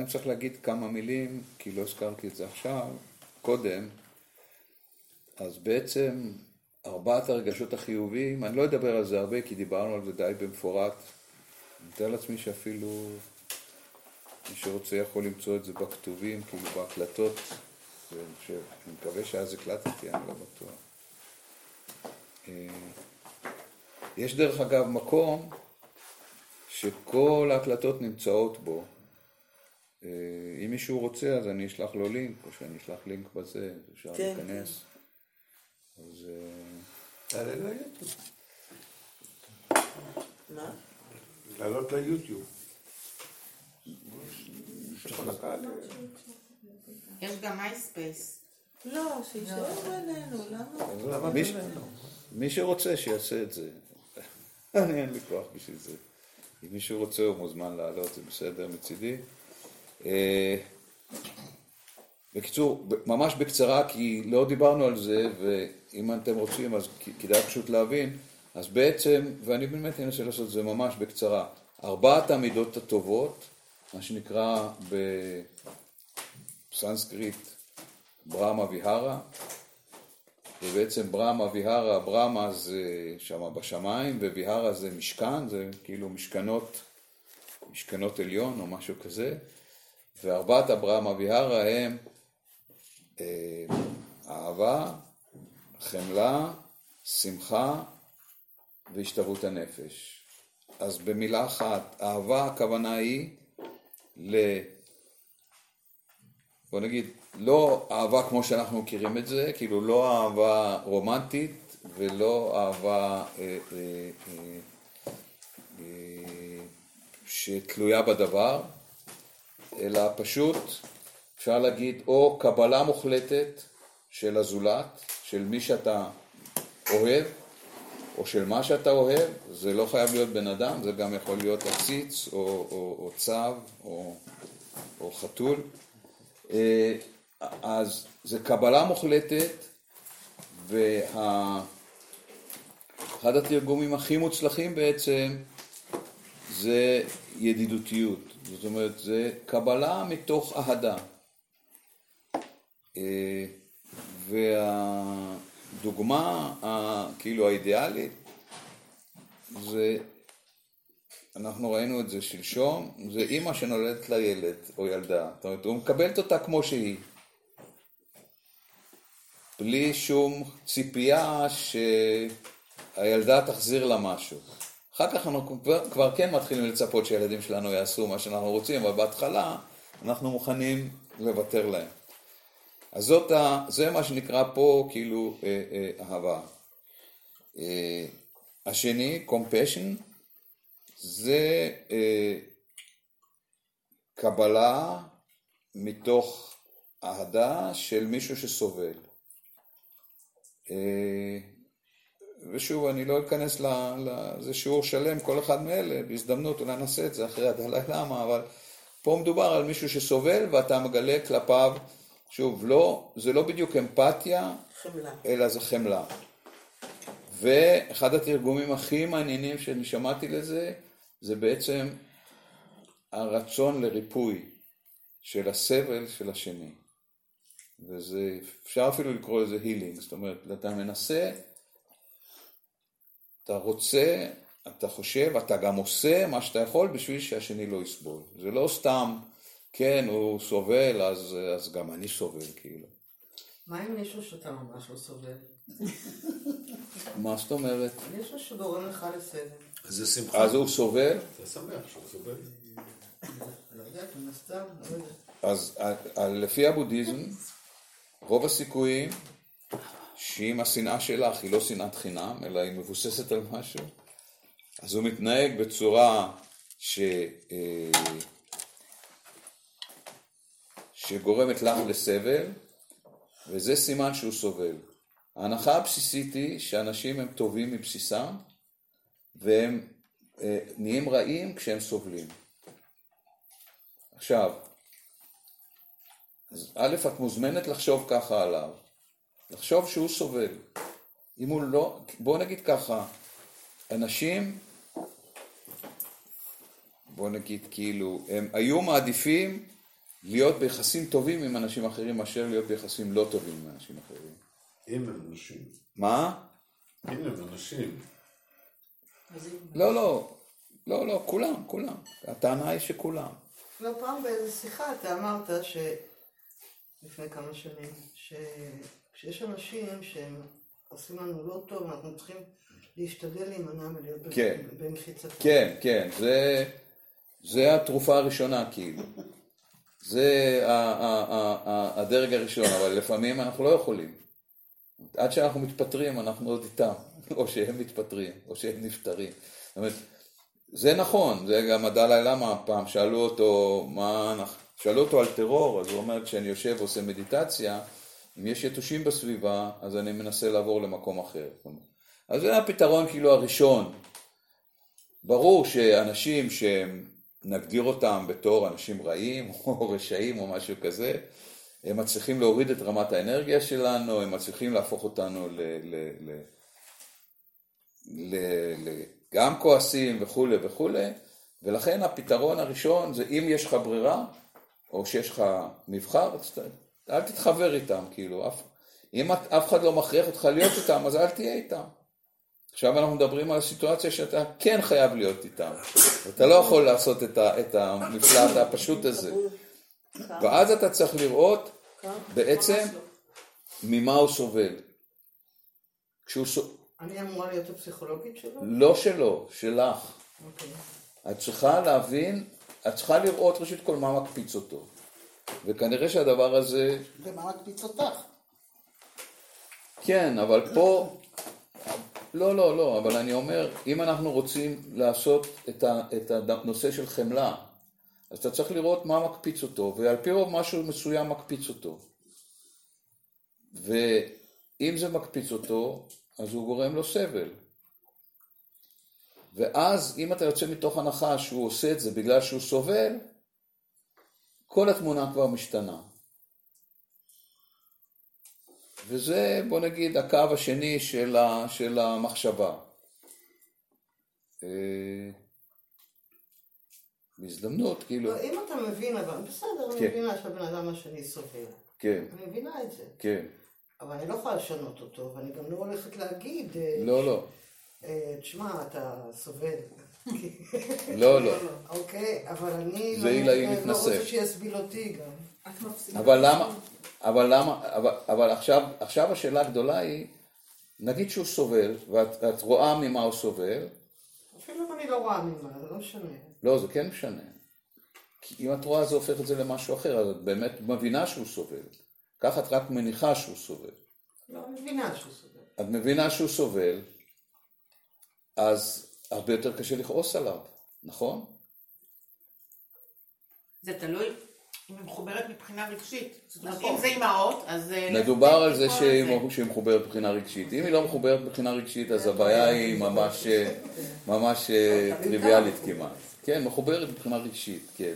אני צריך להגיד כמה מילים, כי לא הזכרתי את זה עכשיו, קודם. אז בעצם ארבעת הרגשות החיוביים, אני לא אדבר על זה הרבה כי דיברנו על זה די במפורט. אני מתאר לעצמי שאפילו מי שרוצה יכול למצוא את זה בכתובים, כאילו בהקלטות. ואני חושב, אני מקווה שאז הקלטתי, אני לא בטוח. אה, יש דרך אגב מקום שכל ההקלטות נמצאות בו. אה, אם מישהו רוצה אז אני אשלח לו לינק, או שאני אשלח לינק בזה, אפשר כן, להיכנס. אז אה, תעלה ליוטיוב. מה? לעלות ליוטיוב. יש גם מייספייס. לא, שיישאר בינינו, למה? מי שרוצה שיעשה את זה. אני אין לי כוח בשביל זה. אם מישהו רוצה הוא מוזמן לעלות, זה בסדר מצידי. אה, בקיצור, ממש בקצרה, כי לא דיברנו על זה, ואם אתם רוצים אז כדאי פשוט להבין, אז בעצם, ואני באמת אנסה לעשות את זה ממש בקצרה, ארבעת המידות הטובות, מה שנקרא בסנסקריט ברמה ויהרה, ובעצם ברמה ויהרה, ברמה זה שם בשמיים, וויהרה זה משכן, זה כאילו משכנות, משכנות עליון או משהו כזה, וארבעת הברמה ויהרה הם אה, אהבה, חמלה, שמחה והשתוות הנפש. אז במילה אחת, אהבה הכוונה היא ל... בוא נגיד, לא אהבה כמו שאנחנו מכירים את זה, כאילו לא אהבה רומנטית ולא אהבה אה, אה, אה, אה, שתלויה בדבר, אלא פשוט אפשר להגיד או קבלה מוחלטת של הזולת, של מי שאתה אוהב, או של מה שאתה אוהב, זה לא חייב להיות בן אדם, זה גם יכול להיות עציץ, או, או, או צב, או, או חתול. אה, אז זה קבלה מוחלטת, ואחד התרגומים הכי מוצלחים בעצם זה ידידותיות. זאת אומרת, זה קבלה מתוך אהדה. אה, והדוגמה כאילו האידיאלית זה, אנחנו ראינו את זה שלשום, זה אימא שנולדת לילד או ילדה, זאת אומרת, הוא מקבלת אותה כמו שהיא. בלי שום ציפייה שהילדה תחזיר לה משהו. אחר כך אנחנו כבר, כבר כן מתחילים לצפות שהילדים שלנו יעשו מה שאנחנו רוצים, אבל בהתחלה אנחנו מוכנים לוותר להם. אז זאת ה, זה מה שנקרא פה כאילו אה, אה, אהבה. אה, השני, compassion, זה אה, קבלה מתוך אהדה של מישהו שסובל. אה, ושוב, אני לא אכנס ל... ל... זה שיעור שלם, כל אחד מאלה, בהזדמנות, אולי נעשה את זה אחרי הדלאי למה, אבל פה מדובר על מישהו שסובל ואתה מגלה כלפיו, שוב, לא, זה לא בדיוק אמפתיה, חמלה. אלא זה חמלה. ואחד התרגומים הכי מעניינים שאני שמעתי לזה, זה בעצם הרצון לריפוי של הסבל של השני. וזה, אפשר אפילו לקרוא לזה הילינג, זאת אומרת, אתה מנסה, אתה רוצה, אתה חושב, אתה גם עושה מה שאתה יכול בשביל שהשני לא יסבול. זה לא סתם, כן, הוא סובל, אז, אז גם אני סובל, כאילו. מה עם מישהו שאתה ממש לא סובל? מה זאת אומרת? מישהו שגורם לך לסבל. זה שמחה. אז הוא סובל, אתה שמח שהוא סובל. לא לא. אז ה- ה- לפי הבודהיזם, רוב הסיכויים שאם השנאה שלך היא לא שנאת חינם, אלא היא מבוססת על משהו, אז הוא מתנהג בצורה ש... אה, שגורמת לך לסבל, וזה סימן שהוא סובל. ההנחה הבסיסית היא שאנשים הם טובים מבסיסם, והם אה, נהיים רעים כשהם סובלים. עכשיו, אז א', את מוזמנת לחשוב ככה עליו, לחשוב שהוא סובל. אם הוא לא, בואו נגיד ככה, אנשים, בוא נגיד, כאילו, הם היו מעדיפים להיות ביחסים טובים עם אנשים אחרים מאשר להיות ביחסים לא טובים עם אנשים אחרים. אם הם אנשים. מה? אם הם אנשים. לא, לא, לא, לא, כולם, כולם. הטענה היא שכולם. לא פעם באיזה שיחה אתה אמרת ש... לפני כמה שנים, שכשיש אנשים שהם עושים לנו לא טוב, אנחנו צריכים להשתדל להימנע מלהיות כן. במחיצתם. כן, כן, זה, זה התרופה הראשונה, כאילו. זה הדרג הראשון, אבל לפעמים אנחנו לא יכולים. עד שאנחנו מתפטרים, אנחנו עוד איתם. או שהם מתפטרים, או שהם נפטרים. זאת אומרת, זה נכון, זה גם הדלאי למה פעם שאלו אותו, מה אנחנו... שאלו אותו על טרור, אז הוא אומר, כשאני יושב ועושה מדיטציה, אם יש יתושים בסביבה, אז אני מנסה לעבור למקום אחר. אז זה הפתרון כאילו הראשון. ברור שאנשים שנגדיר אותם בתור אנשים רעים או רשעים או משהו כזה, הם מצליחים להוריד את רמת האנרגיה שלנו, הם מצליחים להפוך אותנו ל... ל, ל, ל, ל גם כועסים וכולי וכולי, ולכן הפתרון הראשון זה אם יש לך ברירה, או שיש לך מבחר, אל תתחבר איתם, כאילו, אף, אם את- אף אחד לא מכריח אותך להיות איתם, אז אל תהיה איתם. עכשיו אנחנו מדברים על הסיטואציה שאתה כן חייב להיות איתם. אתה לא יכול לעשות את, ה, את המפלט הפשוט הזה. ואז אתה צריך לראות בעצם ממה הוא סובל. כשהוא סובל, אני אמורה להיות הפסיכולוגית שלו? לא שלו, שלך. אוקיי. את צריכה להבין, את צריכה לראות ראשית כל מה מקפיץ אותו. וכנראה שהדבר הזה, ומה מקפיץ אותך? כן, אבל פה, לא, לא, לא, אבל אני אומר, אם אנחנו רוצים לעשות את, ה, את הנושא של חמלה, אז אתה צריך לראות מה מקפיץ אותו, ועל פי רוב משהו מסוים מקפיץ אותו. ואם זה מקפיץ אותו, אז הוא גורם לו סבל. ואז אם אתה יוצא מתוך הנחה שהוא עושה את זה בגלל שהוא סובל, כל התמונה כבר משתנה. וזה, בוא נגיד, הקו השני של, ה, של המחשבה. אה, בהזדמנות, כאילו, לא, אם אתה מבין, אבל בסדר, אני כן. מבינה שהבן אדם השני סובל. כן, אני מבינה את זה. כן, אבל אני לא יכולה לשנות אותו, ואני גם לא הולכת להגיד, אה, לא, לא, אה, תשמע, אתה סובל. לא, לא. אוקיי, אבל אני זה לא- היא לא. רוצה שיסביל אותי גם. אבל למה, אבל למה, אבל, אבל עכשיו, עכשיו השאלה הגדולה היא, נגיד שהוא סובל, ואת את רואה ממה הוא סובל, אפילו אם אני לא רואה ממה, זה לא משנה. לא, זה כן משנה. כי אם את רואה זה הופך את זה למשהו אחר, אז את באמת מבינה שהוא סובל. ככה את רק מניחה שהוא סובל. לא, אני מבינה שהוא סובל. את מבינה שהוא סובל, אז הרבה יותר קשה לכעוס עליו, נכון? זה תלוי אם היא מחוברת מבחינה רגשית. זאת אומרת, נכון. אם זה אימהות, אז... אה, מדובר על זה שהיא מחוברת מבחינה רגשית. אם היא לא מחוברת מבחינה רגשית, אז הבעיה היא ממש, אה, ממש אה, טריוויאלית כמעט. כן, מחוברת מבחינה רגשית, כן.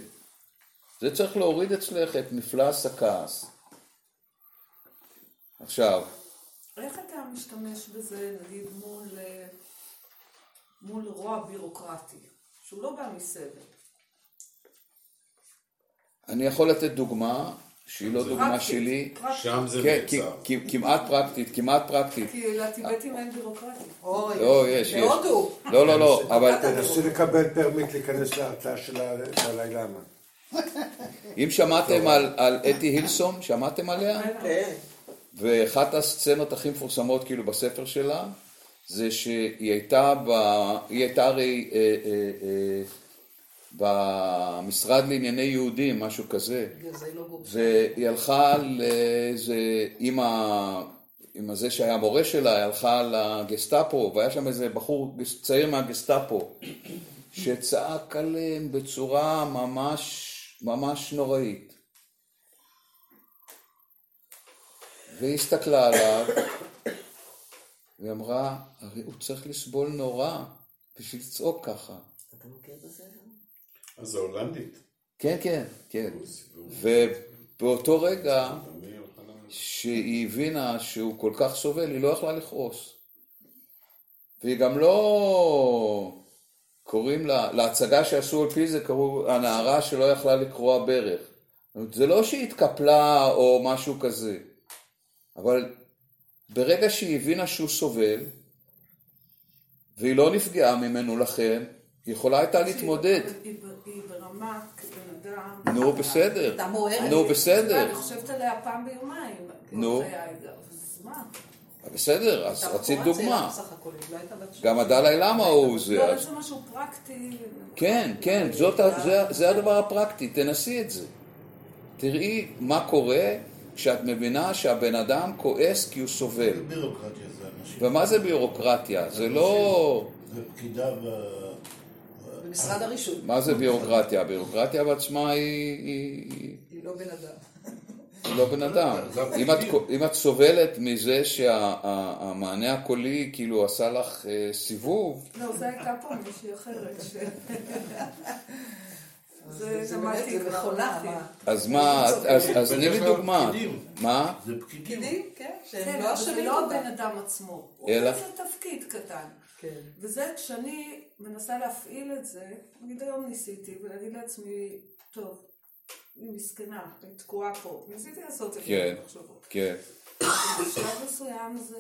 זה צריך להוריד אצלך את מפלס הכעס. עכשיו, איך אתה משתמש בזה, נגיד, מול, מול רוע בירוקרטי, שהוא לא בא מסבל? אני יכול לתת דוגמה, שהיא לא דוגמה פרקטית, שלי, פרקטית. שם זה כן, נעצר. כמעט פרקטית, כמעט פרקטית. כי לטיבטים אין בירוקרטיה. אוי, לא, יש, יש. בהודו. לא, לא, לא, אבל תנסי לקבל פרמיט להיכנס להרצאה של הדלאי למה. אם שמעתם על, על אתי הילסון, שמעתם עליה? כן. ואחת הסצנות הכי מפורסמות כאילו בספר שלה, זה שהיא הייתה, ב... היא הייתה הרי אה, אה, אה, במשרד לענייני יהודים, משהו כזה, לא. והיא הלכה לאיזה, עם, ה... עם הזה שהיה מורה שלה, היא הלכה לגסטאפו, והיה שם איזה בחור צעיר מהגסטאפו, שצעק עליהם בצורה ממש, ממש נוראית. והיא הסתכלה עליו, והיא אמרה, הרי הוא צריך לסבול נורא בשביל לצעוק ככה. אתה מכיר בזה? אז זה הולנדית. כן, כן, כן. ובאותו רגע. שהיא הבינה שהוא כל כך סובל, היא לא יכלה לכעוס. והיא גם לא קוראים לה, להצגה שעשו על פי זה, קראו הנערה שלא יכלה לקרוע ברך. זאת אומרת, זה לא שהיא התקפלה או משהו כזה, אבל ברגע שהיא הבינה שהוא סובל, והיא לא נפגעה ממנו לכן, היא יכולה הייתה להתמודד. היא ברמה כבן אדם. נו, בסדר. נו, בסדר. אני חושבת עליה פעם ביומיים. נו. בסדר, אז רצית דוגמה. לא. גם הדלאי למה הוא זה. לא, זה משהו פרקטי. כן, כן, זה הדבר הפרקטי, תנסי את זה. תראי מה קורה כשאת מבינה שהבן אדם כועס כי הוא סובל. בירוקרטיה זה אנשים. ומה זה ביורוקרטיה? זה לא... זה פקידה ב... במשרד הרישוי. מה זה ביורוקרטיה? הביורוקרטיה בעצמה היא, היא, לא בן אדם. היא לא בן אדם. אם את, אם את סובלת מזה שהמענה הקולי כאילו עשה לך אה, סיבוב, לא, זה הייתה פה מישהי אחרת. זה מכונה. אז מה, אז, אז תני לי דוגמה. מה? זה פקידים. פקידים, כן, שהם כן, לא אבל זה אשמים לא. הבן אדם עצמו. הוא אלא? איזה תפקיד קטן. כן. וזה כשאני מנסה להפעיל את זה, נגיד היום ניסיתי, ולהגיד לעצמי, טוב, היא מסכנה, היא תקועה פה. ניסיתי לעשות את כן. זה במחשבות. כן. בשלב מסוים זה...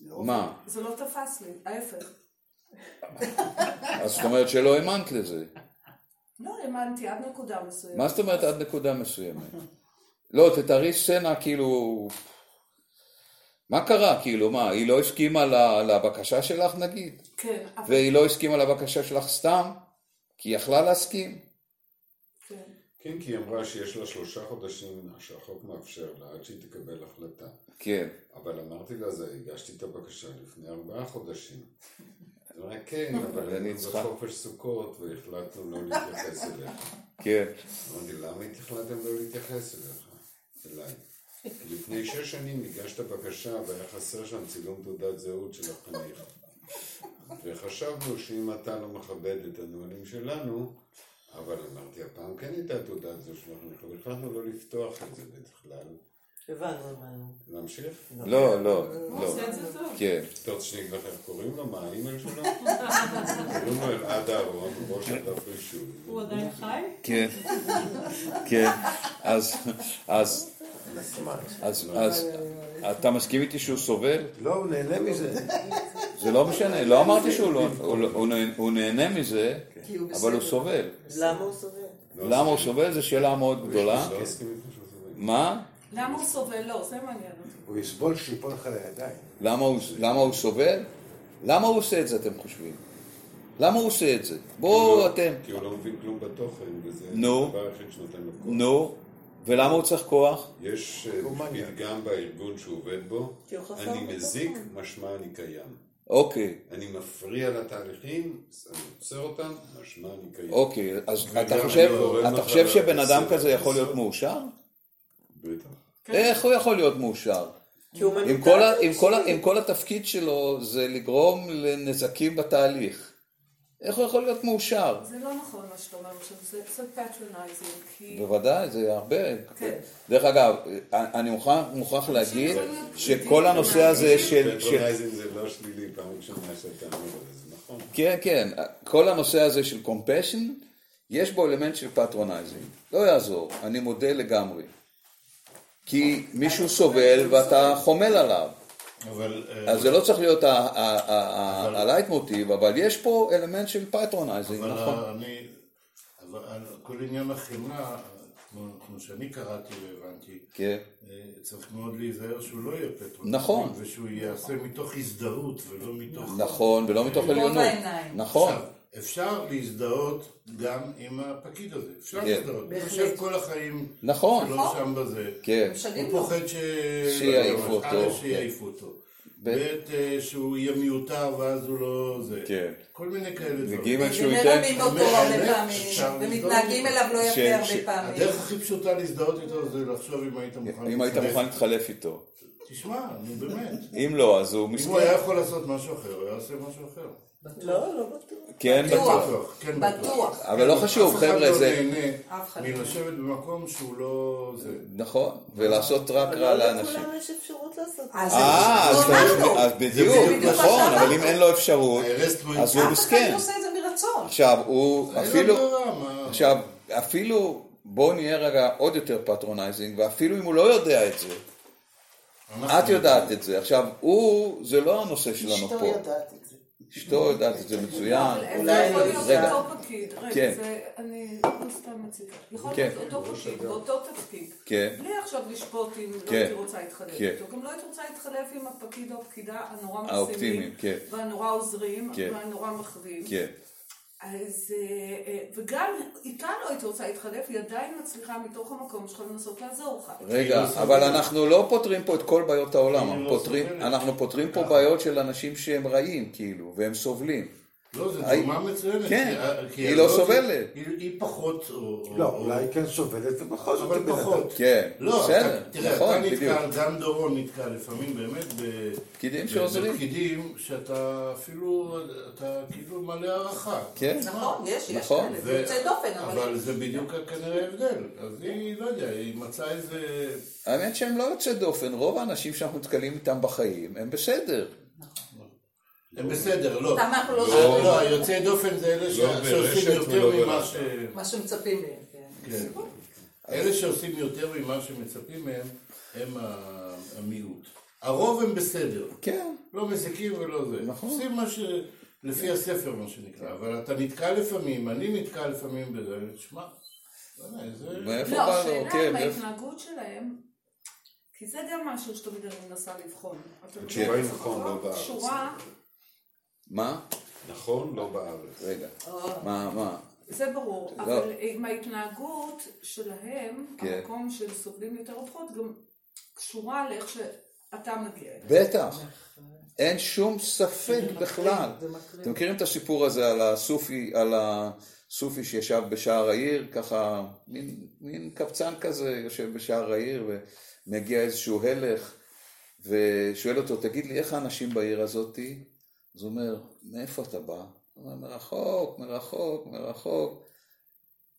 מה? זה לא תפס לי, ההפך. אז זאת אומרת שלא האמנת לזה. לא האמנתי עד נקודה מסוימת. מה זאת אומרת עד נקודה מסוימת? לא, תתארי סצנה כאילו... מה קרה? כאילו, מה, היא לא הסכימה לבקשה שלך נגיד? כן. והיא לא הסכימה לבקשה שלך סתם? כי היא יכלה להסכים? כן. כן, כי היא אמרה שיש לה שלושה חודשים שהחוק מאפשר לה עד שהיא תקבל החלטה. כן. אבל אמרתי לה, זה, הגשתי את הבקשה לפני ארבעה חודשים. אמרה, כן, אבל אני היינו בחופש סוכות והחלטנו לא להתייחס אליך. כן. אמרתי, למה החלטתם לא להתייחס אליך? אליי. לפני שש שנים הגשת בקשה והיה חסר שם צילום תעודת זהות של החניך. וחשבנו שאם אתה לא מכבד את הנהלים שלנו, אבל אמרתי, הפעם כן הייתה תעודת זהות של החניך, אבל החלטנו לא לפתוח את זה בכלל. הבנו, הבנו. להמשיך? לא, לא, הוא לא. עושה את זה טוב. כן. טורצ'ניק איך קוראים לו? מה האימייל שלו? קוראים לו אלעד אהרון, ראש אגף רישוי. הוא עדיין חי? כן. כן. אז, אז, אז, אז, אתה מסכים איתי שהוא סובל? לא, הוא נהנה מזה. זה לא משנה, לא אמרתי שהוא לא, הוא לא- נהנה- מזה, אבל הוא. סובל. למה הוא סובל? למה הוא סובל? זו שאלה מאוד גדולה. לא סובל. מה? למה הוא סובל? לא, זה מעניין אותי. הוא יסבול שיפול לך לידיים. למה הוא, למה הוא סובל? למה הוא עושה את זה, אתם חושבים? למה הוא עושה את זה? בואו אתם. כי הוא לא מבין כלום בתוכן, וזה. הדבר היחיד שנותן לו כוח. נו, ולמה הוא צריך כוח? יש אה. פתגם בארגון שהוא עובד בו, אני. מזיק, משמע אני קיים. אוקיי, אני מפריע לתהליכים, אני עוצר אותם, משמע אני קיים. אוקיי, אז אתה חושב, חושב שבן אדם כזה יכול. להיות מאושר? בטח. איך הוא יכול להיות מאושר? אם מנותק כל, ה, אם. כל, ה- אם כל התפקיד שלו זה לגרום לנזקים בתהליך, איך הוא יכול להיות מאושר? זה לא נכון מה שאתה אומר עכשיו, זה קצת patronizing, כי... בוודאי, זה הרבה. כן. דרך אגב, אני מוכרח, מוכרח להגיד שכל הנושא הזה של... של פטרונייזינג זה לא שלילי, פעם ראשונה שאתה אומר את זה, זה נכון. כן, כן, כל הנושא הזה של compassion, יש בו אלמנט של patronizing. לא יעזור, אני מודה לגמרי. כי מישהו סובל ואתה חומל עליו. אבל... אה, אז זה לא צריך להיות הלייט מוטיב, אבל יש פה אלמנט של patronizing, אבל נכון. אני... אבל כל עניין החמלה, כמו שאני קראתי והבנתי, כן. אה, צריך מאוד להיזהר שהוא לא יהיה פטרון. נכון. ושהוא ייעשה מתוך הזדהות ולא מתוך... נכון, ולא מתוך עליונות. נכון. אפשר להזדהות גם עם הפקיד הזה. אפשר כן. להזדהות. הוא. חושב כל החיים נכון. שלו שם בזה. כן. הוא. פוחד ש... שיעיפו אותו. א', שיעיפו אותו. ב- אה, שהוא יהיה מיותר ואז הוא לא... זה. כן. כל מיני כאלה דברים. וגימל שהוא ייתן... ומרמים אותו הרבה פעמים, ומתנהגים אליו לא יפה ש- הרבה פעמים. הדרך הכי פשוטה להזדהות איתו זה לחשוב אם היית מוכן... אם היית. מוכן להתחלף איתו. תשמע, נו באמת. אם לא, אז הוא אם מסכן. הוא היה יכול לעשות משהו אחר, הוא היה עושה משהו אחר. לא, לא בטוח. כן, בטוח. בטוח. כן בטוח. אבל לא חשוב, חבר'ה, לא זה... נהנה אף אחד לא. מלשבת במקום שהוא לא... זה. נכון, ולעשות רק אבל רע לא לאנשים. לכולם יש אפשרות לעשות את זה. אה, אז בדיוק, נכון. אבל אם אין לו אפשרות, אז הוא אף אחד מסכן. לא עושה את זה רצון. עכשיו, הוא אפילו, עכשיו, אפילו, בואו נהיה רגע עוד יותר patronizing, ואפילו אם הוא לא יודע את זה, את יודעת את זה. עכשיו, הוא, זה לא הנושא שלנו אשתו פה. יודעת את זה. אשתו יודעת את זה מצוין. אולי יכול אני- להיות רגע. אותו פקיד? כן. רגע, זה, אני לא סתם מציגה. יכול כן. להיות אותו פקיד באותו תפקיד. כן. בלי עכשיו לשפוט אם לא כן. הייתי רוצה להתחלף כן. איתו. גם לא הייתי רוצה להתחלף עם הפקיד או הפקידה הנורא האופטימיים, מקסימים, כן. והנורא עוזרים, כן. והנורא מחווים. אז, אה, אה, וגם איתה לא הייתי רוצה להתחלף, היא עדיין מצליחה מתוך המקום שלך לנסות לעזור לך. רגע, לא אבל אנחנו לא פותרים פה את כל בעיות העולם, לא. אנחנו פותרים פה בעיות של אנשים שהם רעים, כאילו, והם סובלים. לא, זו דוגמה מצוינת. כן, היא לא הזאת- סובלת. היא היא פחות... לא, או- אולי כן סובלת, ובכל זאת... אבל היא. פחות. כן, לא, בסדר, אתה- תראה, נכון, אתה בדיוק. נתקל, גם דורון נתקל לפעמים באמת ב... פקידים ב- שעוזרים. בפקידים שאתה אפילו, אתה כאילו מלא הערכה. כן, נכון, יש, יש נכון. כאלה, זה יוצא דופן, אבל... אבל זה בדיוק כנראה ההבדל. אז היא, לא יודע, היא מצאה איזה... האמת שהם לא יוצאי דופן, רוב האנשים שאנחנו נתקלים איתם בחיים הם בסדר. הם בסדר, לא. למה אנחנו לא לא, זוכרים? לא, היוצאי דופן זה אלה לא שעושים יותר ממה. ש... מה שמצפים מהם, כן. כן. אלה שעושים יותר ממה שמצפים מהם, הם המיעוט. הרוב הם בסדר. כן, לא מזיקים ולא זה. נכון. עושים מה ש... לפי הספר, מה שנקרא. אבל אתה נתקע לפעמים, אני נתקע לפעמים בזה, תשמע, לא לא, השאלה כן, אם ההתנהגות שלהם, כי זה גם משהו שתמיד אני מנסה לבחון. התשובה? היא נכון, לא בארץ. מה? נכון, לא בארץ. רגע, מה, מה? זה ברור, לא. אבל עם ההתנהגות שלהם, כן. המקום של סובלים יותר או פחות, גם קשורה לאיך שאתה מגיע. בטח, אין שום ספק בכלל. אתם מכירים את הסיפור הזה על הסופי, על הסופי שישב בשער העיר, ככה, מין, מין קבצן כזה, יושב בשער העיר ומגיע איזשהו הלך ושואל אותו, תגיד לי, איך האנשים בעיר הזאתי? אז הוא אומר, מאיפה אתה בא? הוא אומר, מרחוק, מרחוק, מרחוק.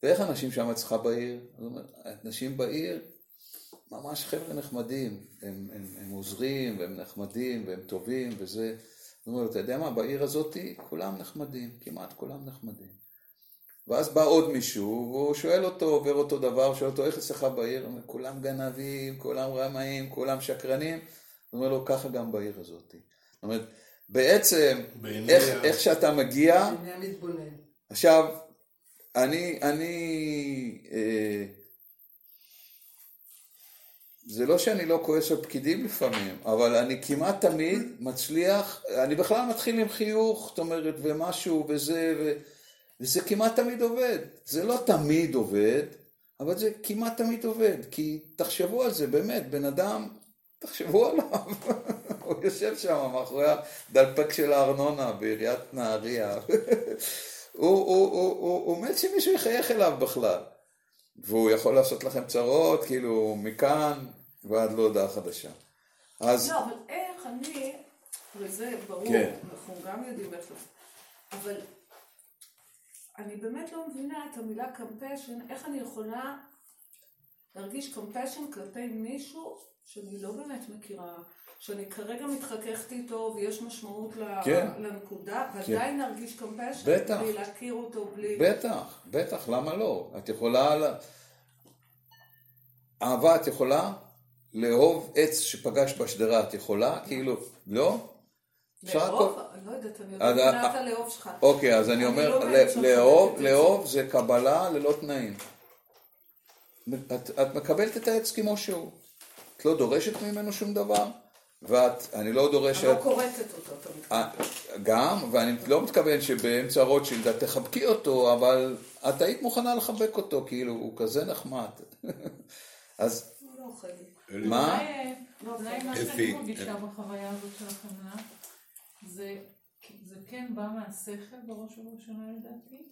ואיך האנשים שם אצלך בעיר? אז הוא אומר, האנשים בעיר ממש חבר'ה נחמדים, הם, הם, הם עוזרים והם נחמדים והם טובים וזה. זאת אומרת, אתה יודע מה, בעיר הזאתי כולם נחמדים, כמעט כולם נחמדים. ואז בא עוד מישהו, והוא שואל אותו, עובר אותו דבר, שואל אותו, איך אצלך בעיר? הוא אומר, כולם גנבים, כולם רמאים, כולם שקרנים. הוא אומר לו, ככה גם בעיר הזאתי. זאת אומרת, בעצם, איך, ה- איך שאתה מגיע. עכשיו, אני, אני, אה, זה לא שאני לא כועס על פקידים לפעמים, אבל אני כמעט תמיד מצליח, אני בכלל מתחיל עם חיוך, זאת אומרת, ומשהו וזה, ו, וזה כמעט תמיד עובד. זה לא תמיד עובד, אבל זה כמעט תמיד עובד, כי תחשבו על זה, באמת, בן אדם, תחשבו עליו, הוא יושב שם מאחורי הדלפק של הארנונה בעיריית נהריה. הוא, הוא, הוא, הוא, הוא מת שמישהו יחייך אליו בכלל. והוא יכול לעשות לכם צרות, כאילו, מכאן ועד להודעה חדשה. אז, לא, אבל איך אני, וזה ברור, כן. אנחנו גם יודעים איך זה, אבל אני באמת לא מבינה את המילה קמפשן, איך אני יכולה להרגיש קמפשן כלפי מישהו שאני לא באמת מכירה, שאני כרגע מתחככת איתו ויש משמעות כן. לנקודה, ועדיין להרגיש קמפשן, בטח. בלי להכיר אותו, בלי... בטח, בטח, למה לא? את יכולה, אהבה את יכולה? לאהוב עץ שפגש בשדרה, את יכולה? כאילו, לא? לאהוב? אני לא יודעת, אני יודעת אה, את הלאהוב שלך. אוקיי, אז אני אומר, לא לאהוב. לאהוב זה קבלה ללא תנאים. את מקבלת את העץ כמו שהוא. את לא דורשת ממנו שום דבר, ואת, אני לא דורשת... אבל לא כורתת אותו, אתה מתכוון. אה, גם, ואני לא מתכוון שבאמצע רוטשילד את תחבקי אותו, אבל את היית מוכנה לחבק אותו, כאילו, הוא כזה נחמד. אז הוא לא אוכל לי. מה? לא, אולי מה שאני מרגישה בחוויה הזאת של החמלה, זה, זה כן בא מהשכל בראש ובראשונה לדעתי,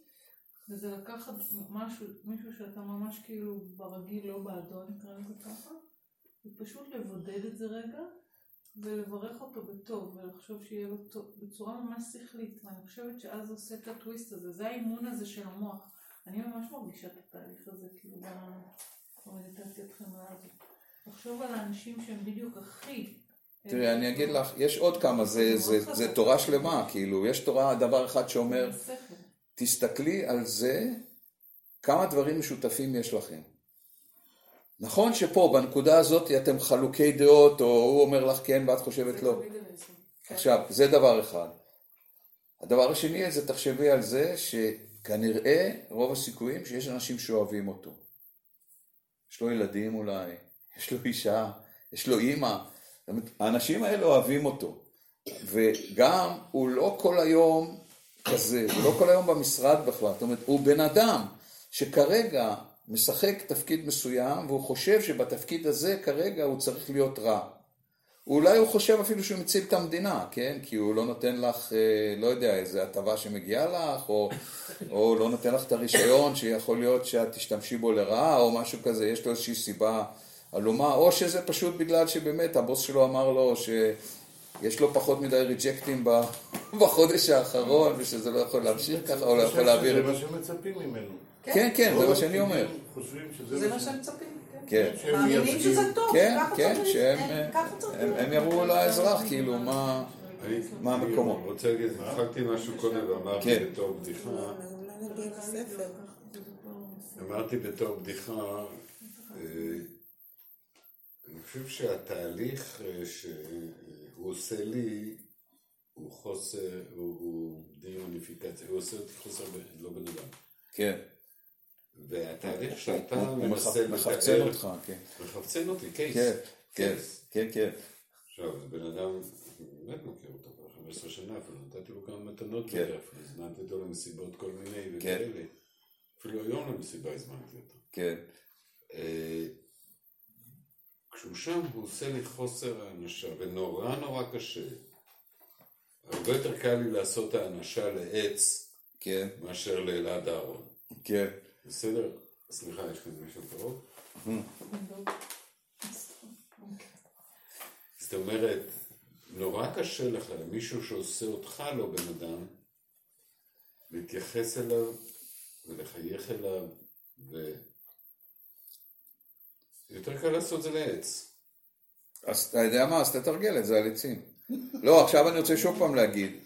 וזה לקחת משהו, מישהו שאתה ממש כאילו ברגיל לא בעדו, נקרא לזה ככה, ופשוט לבודד את זה רגע, ולברך אותו בטוב, ולחשוב שיהיה לו טוב, בצורה ממש שכלית, ואני חושבת שאז עושה את הטוויסט הזה, זה האימון הזה של המוח. אני ממש מרגישה את התהליך הזה, כאילו, במדיטציית חמלה הזאת. לחשוב על האנשים שהם בדיוק הכי... תראי, אני אגיד לך, יש עוד כמה, זה, זה, זה תורה שלמה, כאילו, יש תורה, דבר אחד שאומר. תסתכלי על זה, כמה דברים משותפים יש לכם. נכון שפה, בנקודה הזאת, אתם חלוקי דעות, או הוא אומר לך כן ואת חושבת לא. עכשיו, זה דבר אחד. הדבר השני זה תחשבי על זה שכנראה רוב הסיכויים שיש אנשים שאוהבים אותו. יש לו ילדים אולי, יש לו אישה, יש לו אימא. האנשים האלה אוהבים אותו. וגם הוא לא כל היום כזה, הוא לא כל היום במשרד בכלל. זאת אומרת, הוא בן אדם שכרגע משחק תפקיד מסוים והוא חושב שבתפקיד הזה כרגע הוא צריך להיות רע. אולי הוא חושב אפילו שהוא מציל את המדינה, כן? כי הוא לא נותן לך, אה, לא יודע, איזה הטבה שמגיעה לך, או, או לא נותן לך את הרישיון שיכול להיות שאת תשתמשי בו לרעה, או משהו כזה, יש לו איזושהי סיבה עלומה, או שזה פשוט בגלל שבאמת הבוס שלו אמר לו שיש לו פחות מדי ריג'קטים בחודש האחרון, ושזה לא יכול להמשיך ככה, או לא יכול להעביר זה. מה שמצפים ממנו. כן, כן, זה רוב מה שאני אומר. הפקידים חושבים שזה זה מה שהם מצפים. כן. כן. שהם מאמינים. שזה טוב, כן, כן, שהם יראו לאזרח, כאילו, מה... מה המקומות? אני רוצה להגיד, התחלתי משהו קודם ואמרתי כן. בתור בדיחה, אמרתי בתור בדיחה, אה, אני חושב שהתהליך אה, שהוא עושה לי הוא חוסר, הוא- דיוניפיקציה, הוא עושה אותי חוסר, לא בן אדם. כן. והתהליך שאתה מנסה מחפצן אותך, כן. מחפצן אותי, קייס. כן, כן. כן, כן. עכשיו, בן אדם, באמת מכיר אותו כבר 15 שנה, אפילו נתתי לו כמה מתנות כן. בדרך, הזמנתי אותו למסיבות כל מיני כן. וכאלה. אפילו היום למסיבה הזמנתי אותו. כן, אה, כשהוא שם הוא עושה לי חוסר האנשה, ונורא נורא קשה. הרבה יותר קל לי לעשות האנשה לעץ כן, מאשר לאלעד אהרון. כן. בסדר? סליחה, יש כאן מישהו קרוב? זאת אומרת, נורא קשה לך, למישהו שעושה אותך לא בן אדם, להתייחס אליו ולחייך אליו, ו... יותר קל לעשות זה לעץ. אז אתה יודע מה? אז תתרגל את זה על עצים. לא, עכשיו אני רוצה שוב פעם להגיד.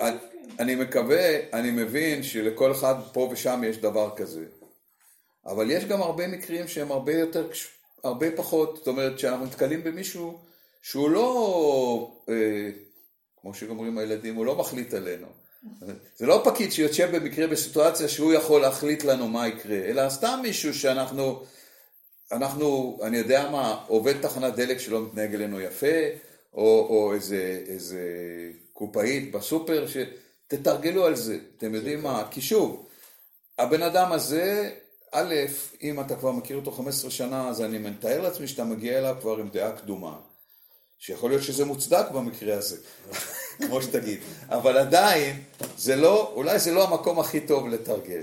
אני- אני מקווה, אני מבין שלכל אחד פה ושם יש דבר כזה. אבל יש גם הרבה מקרים שהם הרבה יותר, הרבה פחות, זאת אומרת שאנחנו נתקלים במישהו שהוא לא, אה, כמו שאומרים הילדים, הוא לא מחליט עלינו. זה לא פקיד שיושב במקרה בסיטואציה שהוא יכול להחליט לנו מה יקרה, אלא סתם מישהו שאנחנו, אנחנו, אני יודע מה, עובד תחנת דלק שלא מתנהג אלינו יפה, או, או איזה, איזה קופאית בסופר, שתתרגלו על זה, אתם יודעים מה, כי שוב, הבן אדם הזה, א', אם אתה כבר מכיר אותו 15 שנה, אז אני מתאר לעצמי שאתה מגיע אליו כבר עם דעה קדומה. שיכול להיות שזה מוצדק במקרה הזה, כמו שתגיד. אבל עדיין, זה לא, אולי זה לא המקום הכי טוב לתרגל.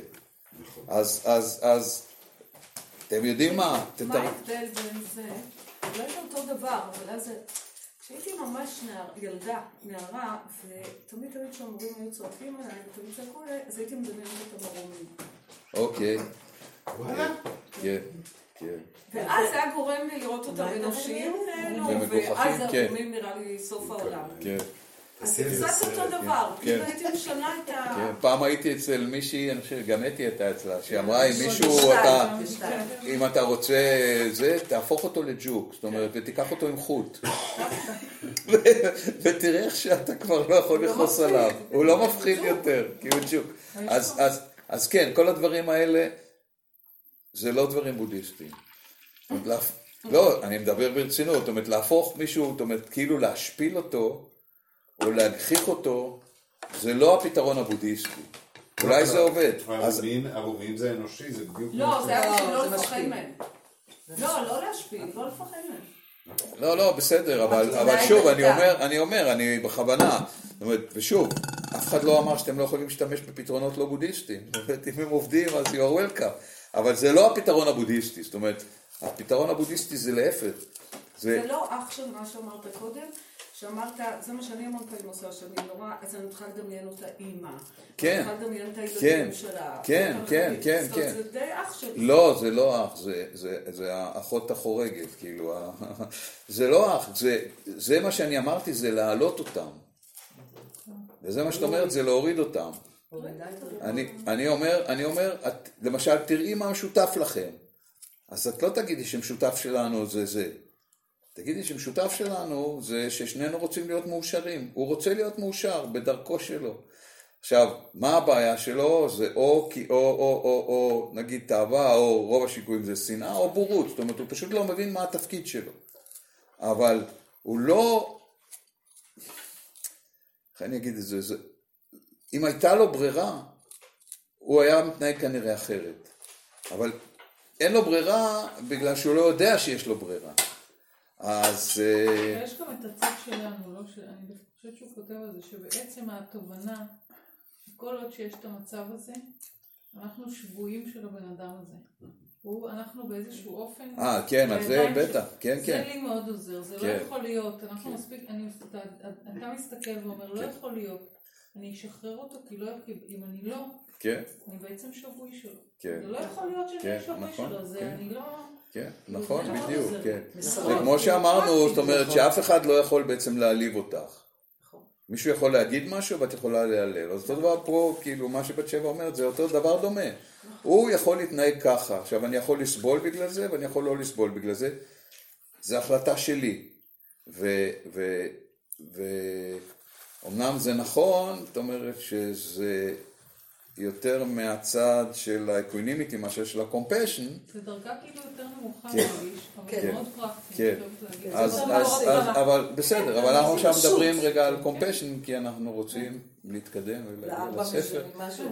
אז, אז, אז, אתם יודעים מה? מה. ההבדל בין זה? אולי זה אותו דבר, אבל אז זה... כשהייתי ממש נער, ילדה, נערה, ותמיד תמיד כשהמורים היו צועקים עליי, ותמיד צעקו עליי, אז הייתי מדמיינת אותם ערומים. אוקיי. כן, כן. ואז זה היה גורם לי לראות אותם אנושיים כאלו, ואז כן. הערומים נראה לי סוף העולם. כן. אז זה קצת אותו דבר, כן. כאילו הייתי משנה את ה... כן, פעם הייתי אצל מישהי, אני חושב, גם אתי הייתה אצלה, שאמרה אם מישהו. אם אתה רוצה זה, תהפוך אותו לג'וק, זאת אומרת, ותיקח אותו עם חוט. ותראה איך שאתה כבר לא יכול לכעוס עליו, הוא לא מפחיד יותר, כי הוא ג'וק. אז- כן, כל הדברים האלה, זה לא דברים בודהיסטיים. לא, אני מדבר ברצינות, זאת אומרת, להפוך מישהו, זאת אומרת, כאילו להשפיל אותו, או להגחיך אותו, זה לא הפתרון הבודהיסטי. אולי זה עובד. ערומים, ערומים זה אנושי, זה בדיוק לא, זה היה בשביל לא, לא לפחד. מהם. לא, לא להשפיל, לא לפחד מהם. לא, לא, בסדר, אבל, שוב, אני. אומר, אני אומר, אני בכוונה, זאת אומרת, ושוב, אף אחד לא אמר שאתם לא יכולים להשתמש בפתרונות לא בודהיסטיים. זאת אומרת, אם הם עובדים, אז you are welcome. אבל זה לא הפתרון הבודהיסטי, זאת אומרת, הפתרון הבודהיסטי זה להפך. זה, זה לא אח של מה שאמרת קודם, שאמרת, זה מה שאני המון פעמים עושה, שאני נורא, אז אני מתחילה לדמיין אותה אימא. כן. אני מתחילה לדמיין את כן. הילדים שלה. כן, כן, מבין, כן, זאת אומרת, כן. זה די אח שלי. לא, זה לא אח, זה, זה, זה האחות החורגת, כאילו, זה לא אח, זה, זה מה שאני אמרתי, זה להעלות אותם. וזה מה שאת אומרת, זה להוריד אותם. אני, אני אומר, אני אומר, את, למשל, תראי מה משותף לכם. אז את לא תגידי שמשותף שלנו זה זה. תגידי שמשותף שלנו זה ששנינו רוצים להיות מאושרים. הוא רוצה להיות מאושר בדרכו שלו. עכשיו, מה הבעיה שלו? זה או, כי- או, או, או, או נגיד תאווה, או רוב השיקויים זה שנאה, או בורות. זאת אומרת, הוא פשוט לא מבין מה התפקיד שלו. אבל הוא לא... איך אני אגיד את זה? זה... אם הייתה לו ברירה, הוא היה מתנהג כנראה אחרת. אבל אין לו ברירה בגלל שהוא לא יודע שיש לו ברירה. אז... אה, יש גם את הצד שלנו, לא ש... אני חושבת שהוא כותב על זה, שבעצם התובנה, שכל עוד שיש את המצב הזה, אנחנו שבויים של הבן אדם הזה. הוא, אנחנו באיזשהו אופן... אה, כן, אז זה בטח, כן, זה כן. לי מאוד עוזר, זה לא כן. יכול להיות, אנחנו מספיק, אני, אתה, אתה מסתכל ואומר, לא כן. יכול להיות, אני אשחרר אותו, כי לא, אם אני לא, כן, אני בעצם שבוי שלו. כן. זה לא יכול להיות שאני כן, שבוי נכון, שלו, זה כן. אני לא... כן, נכון, מאוד בדיוק. כן. זה כמו שאמרנו, זאת אומרת שאף אחד לא יכול בעצם להעליב אותך. מישהו יכול להגיד משהו ואת יכולה להיעלב. אז אותו דבר פה, כאילו, מה שבת שבע אומרת, זה אותו דבר דומה. הוא יכול להתנהג ככה. עכשיו, אני יכול לסבול בגלל זה, ואני יכול לא לסבול בגלל זה. זו החלטה שלי. ו... ו... ו... אמנם זה נכון, זאת אומרת שזה יותר מהצד של ה equanimity מאשר של ה compassion, זה דרגה כאילו יותר נמוכה כן. להרגיש, אבל כן. זה מאוד פרקטי. כן. רק- אבל בסדר, אבל אנחנו עכשיו. מדברים רגע על compassion, כי אנחנו רוצים להתקדם ולהגיע לספר.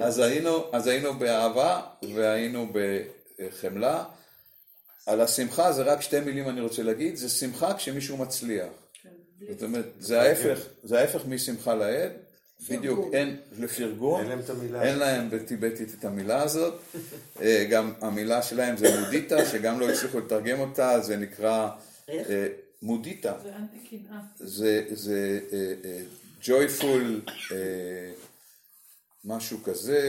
אז היינו, אז היינו באהבה והיינו בחמלה. על השמחה זה רק שתי מילים אני רוצה להגיד, זה שמחה כשמישהו מצליח. זאת אומרת, זה ההפך, זה ההפך משמחה לאיד, בדיוק, אין, לפרגון, אין להם בטיבטית את המילה הזאת, אה, גם המילה שלהם זה מודיטה, שגם לא הצליחו לתרגם אותה, זה נקרא? אה, מודיטה, זה זה אה, joyful, משהו כזה,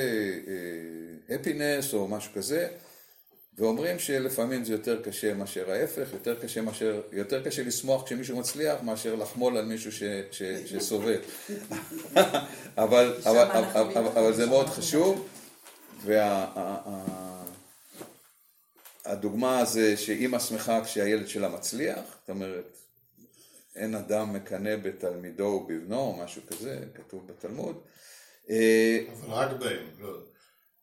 happiness או משהו כזה, ואומרים שלפעמים זה יותר קשה מאשר ההפך, יותר קשה, מאשר, יותר קשה לשמוח כשמישהו מצליח מאשר לחמול על מישהו ש, ש, שסובל. אבל, אבל, אבל, אבל, אבל זה מאוד חשוב, והדוגמה זה שאימא שמחה כשהילד שלה מצליח, זאת אומרת, אין אדם מקנא בתלמידו ובבנו, או משהו כזה, כתוב בתלמוד. אה, אבל רק בהם, לא.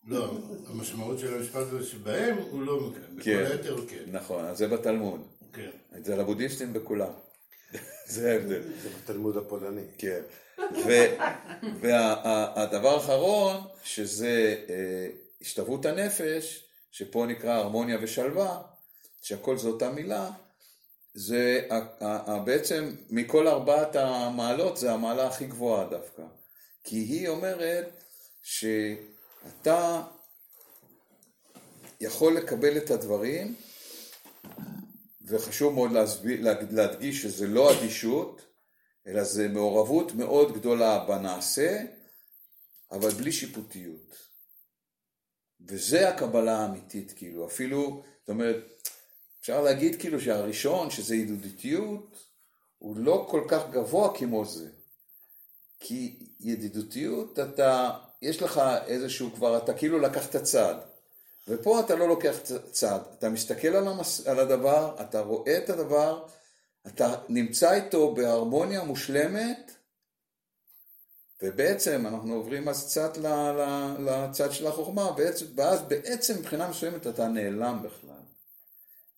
לא, המשמעות של המשפט הזה שבהם הוא לא מקיים, בכל כן. היתר כן. נכון, אז זה בתלמוד. כן. זה לבודהיסטים בכולם. זה ההבדל. זה בתלמוד הפולני. כן. והדבר האחרון, שזה אה, השתוות הנפש, שפה נקרא הרמוניה ושלווה, שהכל זו אותה מילה, זה בעצם מכל ארבעת המעלות זה המעלה הכי גבוהה דווקא. כי היא אומרת שאתה יכול לקבל את הדברים, וחשוב מאוד להסביר, להד- להדגיש שזה לא אדישות, אלא זה מעורבות מאוד גדולה בנעשה, אבל בלי שיפוטיות. וזה הקבלה האמיתית, כאילו, אפילו, זאת אומרת, אפשר להגיד כאילו שהראשון, שזה ידידותיות, הוא לא כל כך גבוה כמו זה. כי ידידותיות, אתה, יש לך איזשהו כבר, אתה כאילו לקחת צעד. ופה אתה לא לוקח צעד, אתה מסתכל על, המס, על הדבר, אתה רואה את הדבר, אתה נמצא איתו בהרמוניה מושלמת, ובעצם אנחנו עוברים אז קצת ל- ל- לצד של החוכמה, בעצם, ואז בעצם מבחינה מסוימת אתה נעלם בכלל.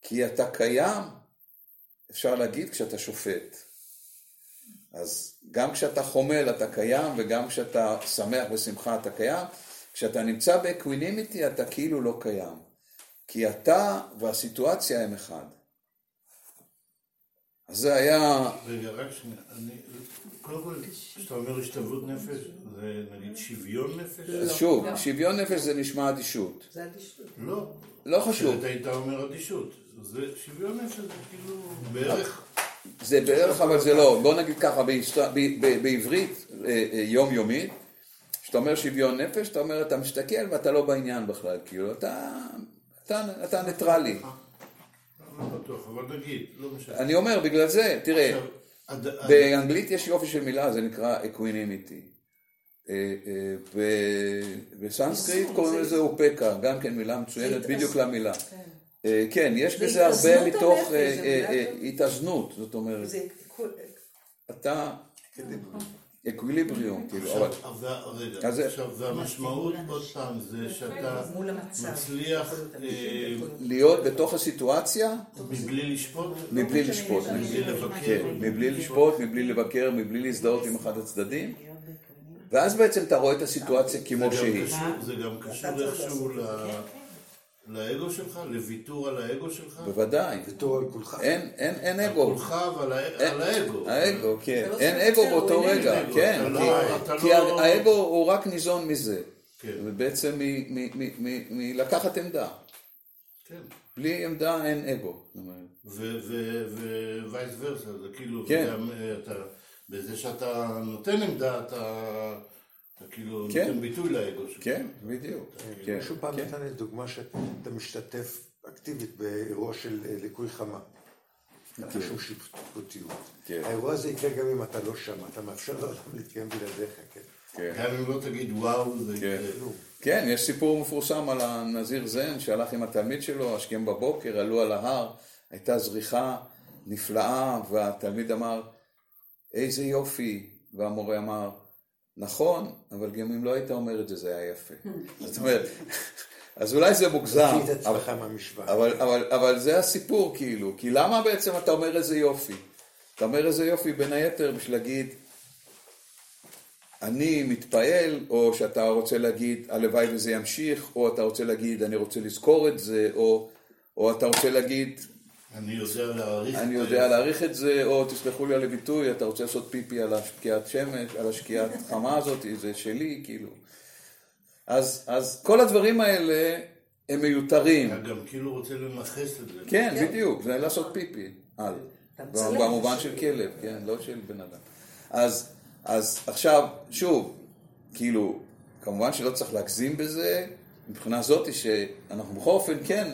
כי אתה קיים, אפשר להגיד, כשאתה שופט. אז גם כשאתה חומל אתה קיים, וגם כשאתה שמח ושמחה אתה קיים. כשאתה נמצא ב equanimity אתה כאילו לא קיים. כי אתה והסיטואציה הם אחד. אז זה היה... רגע, רק שנייה. אני, קודם כל, כשאתה אומר השתלבות נפש, זה נגיד שוויון נפש? אז שוב, שוויון נפש זה נשמע אדישות. זה אדישות. לא. לא חשוב. כשאתה היית אומר אדישות. זה שוויון נפש, זה כאילו בערך... זה בערך, אבל זה לא. בוא נגיד ככה, בעברית אה, אה, יומיומית, כשאתה אומר שוויון נפש, אתה אומר, אתה מסתכל ואתה לא בעניין בכלל, כאילו, אתה, אתה, אתה ניטרלי. לא נגיד, לא משנה. אני אומר, בגלל זה, תראה, באנגלית יש יופי של מילה, זה נקרא equanimity. אה, בסנסקריט קוראים לזה upekkha, גם כן מילה מצוינת בדיוק. למילה. כן. אה, כן, יש זה בזה הרבה מתוך אה, אה. התאזנות, זאת אומרת, אתה אקוויליבריום, כאילו, אבל עכשיו, זה- והמשמעות, עוד פעם, זה שאתה. מצליח להיות בתוך הסיטואציה מבלי לשפוט, מבלי לשפוט, מבלי לבקר. כן, מבלי לשפוט, מבלי לבקר, מבלי להזדהות עם אחד הצדדים, ואז בעצם אתה רואה את הסיטואציה כמו שהיא. זה גם קשור איכשהו ל- לאגו שלך, לוויתור על האגו שלך. בוודאי. ויתור על כולך. אין, אין, אין אגו. כולך ועל על האגו. האגו, כן. לא אין אגו באותו רגע, כן. לא- כי- לא- האגו הוא רק ניזון מזה. כן, ובעצם מלקחת עמדה. כן. בלי עמדה אין אגו. ווייס ורסה, זה כאילו, כן. אתה, בזה שאתה נותן עמדה, אתה, אתה כאילו כן. נותן ביטוי לאגו שלך. כן, בדיוק. כן, מישהו פעם כן. נתן לי דוגמה שאתה משתתף אקטיבית באירוע של אה, ליקוי חמה. אין שום שיפוטיות. כן. האירוע הזה יקרה גם אם אתה לא שם, אתה מאפשר לעולם להתקיים בלעדיך, כן. כן. גם אם לא תגיד וואו, זה כן. יקרה. כן, יש סיפור מפורסם על הנזיר זן שהלך עם התלמיד שלו, השכם בבוקר, עלו על ההר, הייתה זריחה נפלאה, והתלמיד אמר, איזה יופי, והמורה אמר, נכון, אבל גם אם לא היית אומר את זה, זה היה יפה. זאת אומרת, אז אולי זה מוגזם, תוציא את אבל- עצמך מהמשוואה. אבל, אבל, אבל זה הסיפור, כאילו, כי למה בעצם אתה אומר איזה יופי? אתה אומר איזה יופי בין היתר בשביל להגיד, אני מתפעל, או שאתה רוצה להגיד, הלוואי וזה ימשיך, או אתה רוצה להגיד, אני רוצה לזכור את זה, או, או אתה רוצה להגיד, אני יודע להעריך. אני את יודע ה- להעריך את זה, או תסלחו לי על הביטוי, אתה רוצה לעשות פיפי על השקיעת שמש, על השקיעת חמה הזאת, זה שלי, כאילו. אז, אז כל הדברים האלה הם מיותרים. אתה גם כאילו רוצה לנכס את זה. כן, בדיוק, זה לעשות פיפי, מצלם. במובן של כלב, כן, לא של בן אדם. אז, אז עכשיו, שוב, כאילו, כמובן שלא צריך להגזים בזה, מבחינה זאתי שאנחנו בכל אופן, כן,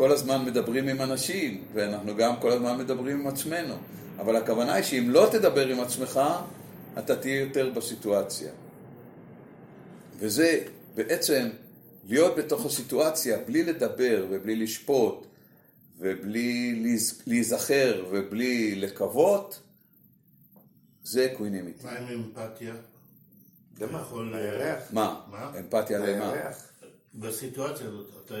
כל הזמן מדברים עם אנשים, ואנחנו גם כל הזמן מדברים עם עצמנו. אבל הכוונה היא שאם לא תדבר עם עצמך, אתה תהיה יותר בסיטואציה. וזה בעצם להיות בתוך הסיטואציה בלי לדבר ובלי לשפוט ובלי להיז- להיזכר ובלי לקוות, זה equanimity. מה עם אמפתיה? למה? יכול, הירח. מה? מה? אמפתיה למה? בסיטואציה הזאת אתה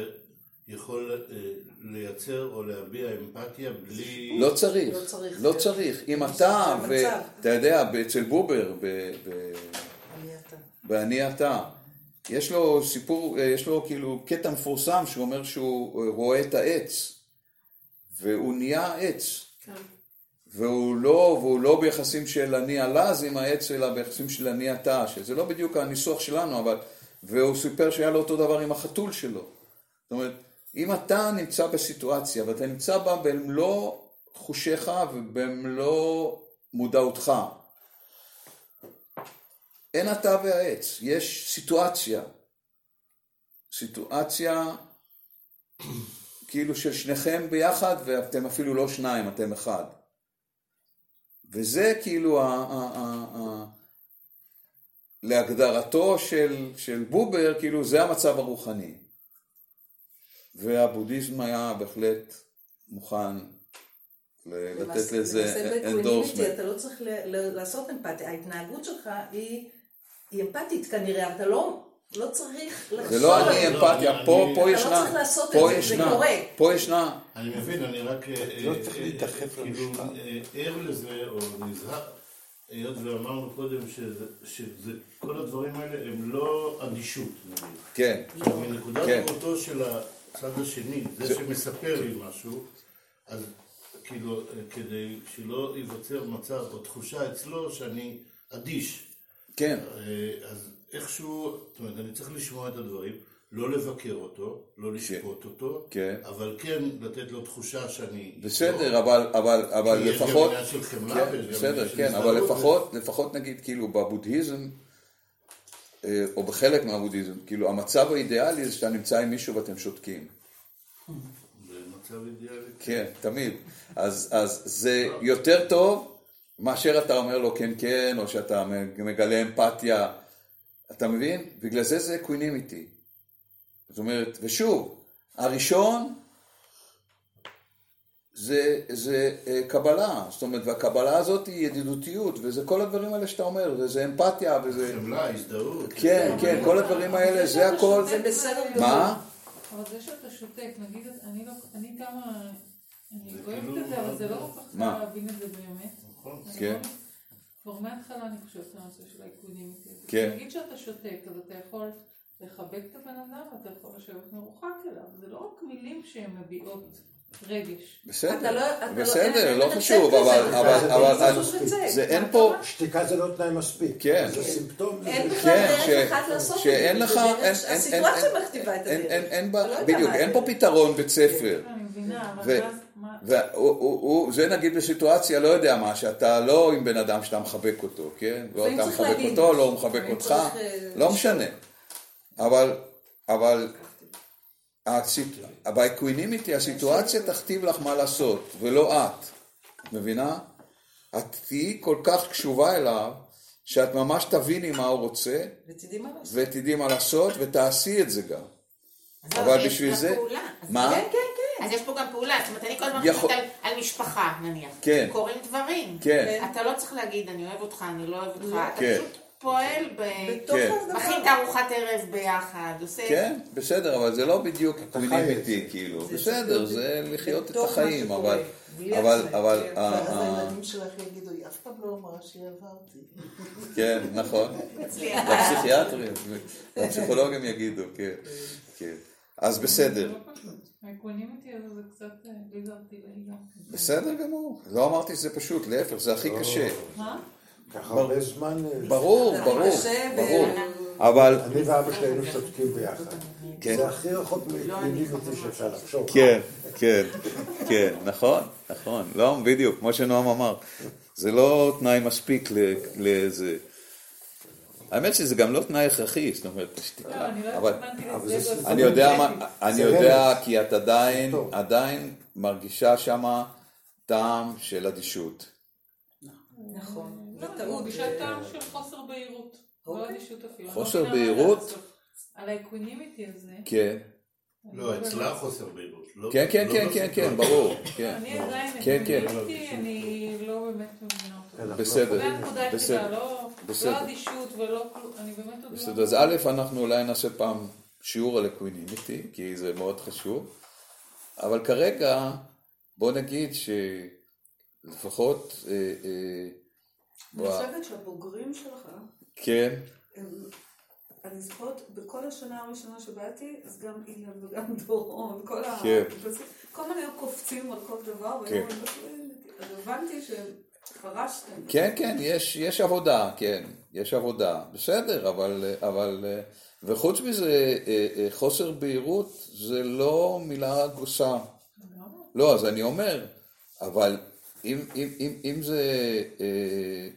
יכול אה, לייצר או להביע אמפתיה בלי... לא צריך, לא צריך. לא צריך. אם אתה, זה ו- המצב. אתה יודע, אצל בובר, ב- ב- אני אתה. באני אתה, יש לו סיפור, אה, יש לו כאילו קטע מפורסם שהוא אומר שהוא אה, רואה את העץ, והוא נהיה עץ. כן. והוא לא, והוא לא ביחסים של אני עלז עם העץ, אלא ביחסים של אני אתה, שזה לא בדיוק הניסוח שלנו, אבל... והוא סיפר שהיה לו אותו דבר עם החתול שלו. זאת אומרת, אם אתה נמצא בסיטואציה, ואתה נמצא בה במלוא חושיך ובמלוא מודעותך, אין אתה והעץ, יש סיטואציה. סיטואציה כאילו של שניכם ביחד, ואתם אפילו לא שניים, אתם אחד. וזה כאילו, ה, ה, ה, ה, להגדרתו של, של בובר, כאילו זה המצב הרוחני. והבודהיזם היה בהחלט מוכן לתת לזה endorsement. אתה לא צריך לעשות אמפתיה, ההתנהגות שלך היא היא אמפתית כנראה, אתה לא לא צריך לחשוב זה לא אני. אמפתיה, אני- פה, פה אתה לא ישנה, צריך לעשות את פה זה, זה ישנה, קורה. פה ישנה, אני מבין, אני רק אה, לא אה, צריך אה, להידחף כאילו, למשפט. ער לזה, או נזהר, היות ואמרנו קודם שזה- שזה- כל הדברים האלה הם לא אדישות. כן, מנקודת כן. ראותו של הצד השני, זה שמספר לי משהו, אז כאילו, כדי שלא ייווצר מצב או תחושה אצלו שאני אדיש, כן, אה, אז איכשהו, זאת אומרת, אני צריך לשמוע את הדברים, לא לבקר אותו, לא לשפוט אותו, כן. אבל כן לתת לו תחושה שאני... בסדר, אבל, אבל, אבל כי יש גם לפחות, עניין של חמלה כן, ויש גם בסדר, עניין של כן, אבל. לפחות, לפחות נגיד כאילו בבודהיזם, או בחלק מהבודהיזם, כאילו המצב האידיאלי זה שאתה נמצא עם מישהו ואתם שותקים. כן, תמיד. אז, אז זה יותר טוב מאשר אתה אומר לו כן כן, או שאתה מגלה אמפתיה, אתה מבין? בגלל זה זה equanimity. זאת אומרת, ושוב, הראשון זה, זה אה, קבלה, זאת אומרת, והקבלה הזאת היא ידידותיות, וזה כל הדברים האלה שאתה אומר, וזה אמפתיה, וזה... חמלה, הזדהות. כן, כן, כל הדברים האלה, זה הכל... זה בסדר גמור. מה? אבל זה שאתה שותק, נגיד, אני לא, אני כמה, אני אוהבת את זה, אבל זה לא כל כך? קל להבין את זה באמת. נכון. אני כן. לא- כבר מההתחלה אני חושבת על הנושא של האיכונים. כן. נגיד שאתה שותק, אז אתה יכול לחבק את הבן אדם, ואתה יכול לשבת מרוחק אליו. זה לא רק מילים שהן מביעות רגש. אתה בסדר, לא- אתה לא- בסדר, לא חשוב, אבל, זה אבל, לא. זה אין פה, שתיקה זה לא תנאי מספיק. כן. זה סימפטום. אין. בכלל כן, דרך אחת לעשות את שאין זה. לך, זה אין, דרך- אין, אין, הסיטואציה מכתיבה את הדרך. לא בדיוק, אין זה. פה פתרון בית ספר. מה... וזה נגיד בסיטואציה, לא יודע מה, שאתה לא עם בן אדם שאתה מחבק אותו, כן? לא לפעמים אתה צריך מחבק אותו. לא הוא מחבק אותך, אה, לא משנה. אבל, אבל, ב equanimity הסיטואציה תכתיב לך מה לעשות, ולא את, מבינה? את תהיי כל כך קשובה אליו, שאת ממש תביני מה הוא רוצה, ותדעי מה לעשות. ותעשי את זה גם. אבל לא, יש בשביל זה- מה? כן, כן, כן. אז יש פה גם פעולה. זאת אומרת, אני כל הזמן חושבת על- משפחה, נניח. כן. קורים דברים. כן. אתה לא צריך להגיד, אני אוהב אותך, אני לא אוהב אותך. אתה כן. פשוט פועל ב... בתוך כן. הדבר. מכין את הארוחת ערב ביחד, עושה... כן, בסדר, אבל זה לא בדיוק equanimity, זה. כאילו, זה בסדר, זה לחיות את החיים, אבל, אבל, אבל, כן. אה, ואז אה, הילדים שלך יגידו, היא אף פעם לא אמרה שאהבה אותי. כן, נכון. לפסיכיאטרים, לפסיכולוגים יגידו, כן, כן, אז בסדר, לא פשוט. ה equanimity הזה זה קצת אה, גם. כן. בסדר גמור, לא אמרתי שזה פשוט, להפך, זה הכי קשה, מה? ככה הרבה זמן... אה, ברור, ברור, ברור, אבל, אני ואבא שלי היינו שותקים ביחד. כן. זה הכי רחוק מ equanimity שאפשר לחשוב. כן, כן, כן, נכון, נכון, לא, בדיוק, כמו שנועם אמר, זה לא תנאי מספיק ל- לזה. האמת שזה גם לא תנאי הכרחי, זאת אומרת, לא, שתיקה, אני לא אבל אני יודע. מה, אני יודע. כי את עדיין. עדיין מרגישה שמה טעם של אדישות. נכון. לא, אני מרגישה טעם של חוסר בהירות. לא אפילו. אני לא חוסר בהירות? על ה equanimity הזה. כן, לא, אצלה חוסר בהירות. כן, כן, כן, כן, כן, ברור, כן, אני עדיין כן, כן. equanimity, אני לא באמת מבינה אותו. כן, בסדר, זה בסדר, לא בסדר. אדישות ולא כלום, אני באמת עוד. בסדר, אז א', אנחנו אולי נעשה פעם שיעור על equanimity, כי זה מאוד חשוב, אבל כרגע, בוא נגיד שלפחות, אה, אה, אני. חושבת שהבוגרים שלך, כן, הם, אני זוכרת, בכל השנה הראשונה שבאתי, אז גם אילן וגם דורון, כל ה... כן. כל מיני היו קופצים על כל דבר, כן. והיו אומרים, אז הבנתי שחרשתם. כן, כן, יש, יש עבודה, כן, יש עבודה, בסדר, אבל, אבל, אה, וחוץ מזה, אה, אה, חוסר בהירות זה לא מילה גוסה. לא, אז אני אומר, אבל אם, אם, אם, אם זה, אה,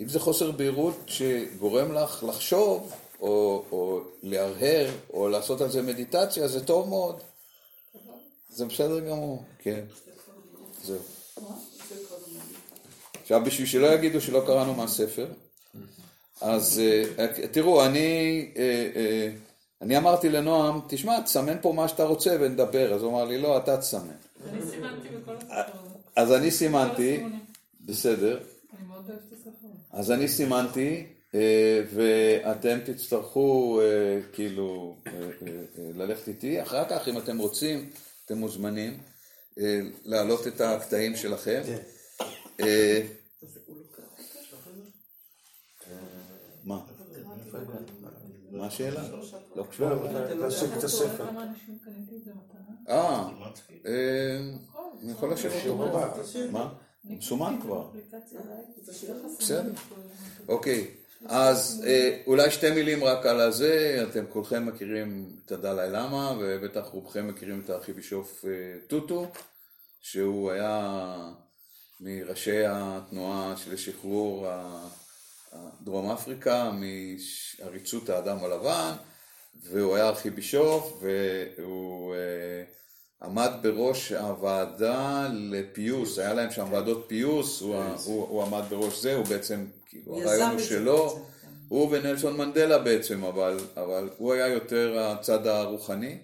אם זה חוסר בהירות שגורם לך לחשוב, או, או להרהר, או לעשות על זה מדיטציה, זה טוב מאוד. זה בסדר גמור, כן. זהו. עכשיו, בשביל שלא יגידו שלא קראנו מהספר, אז אה, תראו, אני, אה, אה, אני אמרתי לנועם, תשמע, תסמן פה מה שאתה רוצה ונדבר. אז הוא אמר לי, לא, אתה תסמן. אני סימנתי בכל הספר. אז אני סימנתי. בסדר. אני מאוד אוהבת את הספר הזה. אז אני סימנתי, אה, ואתם תצטרכו אה, כאילו אה, ללכת איתי. אחר כך, אם אתם רוצים, אתם מוזמנים להעלות את הקטעים שלכם. אה, מה? מה השאלה? לא קשור. אה, אה, אני יכול לשבת פה. הבא. מה? מסומן כבר. בסדר. אוקיי, אז אה, אולי שתי מילים רק על הזה, אתם כולכם מכירים את הדלאי למה, ובטח רובכם מכירים את הארכיבישוף אה, טוטו, שהוא היה מראשי התנועה של שחרור דרום אפריקה, מעריצות האדם הלבן, והוא היה ארכיבישוף, והוא אה, עמד בראש הוועדה לפיוס, היה להם שם ועדות פיוס, הוא, ה- הוא, הוא עמד בראש זה, הוא בעצם, כאילו, הרעיון הוא שלו, כן. הוא ונלסון מנדלה בעצם, אבל, אבל הוא היה יותר הצד הרוחני.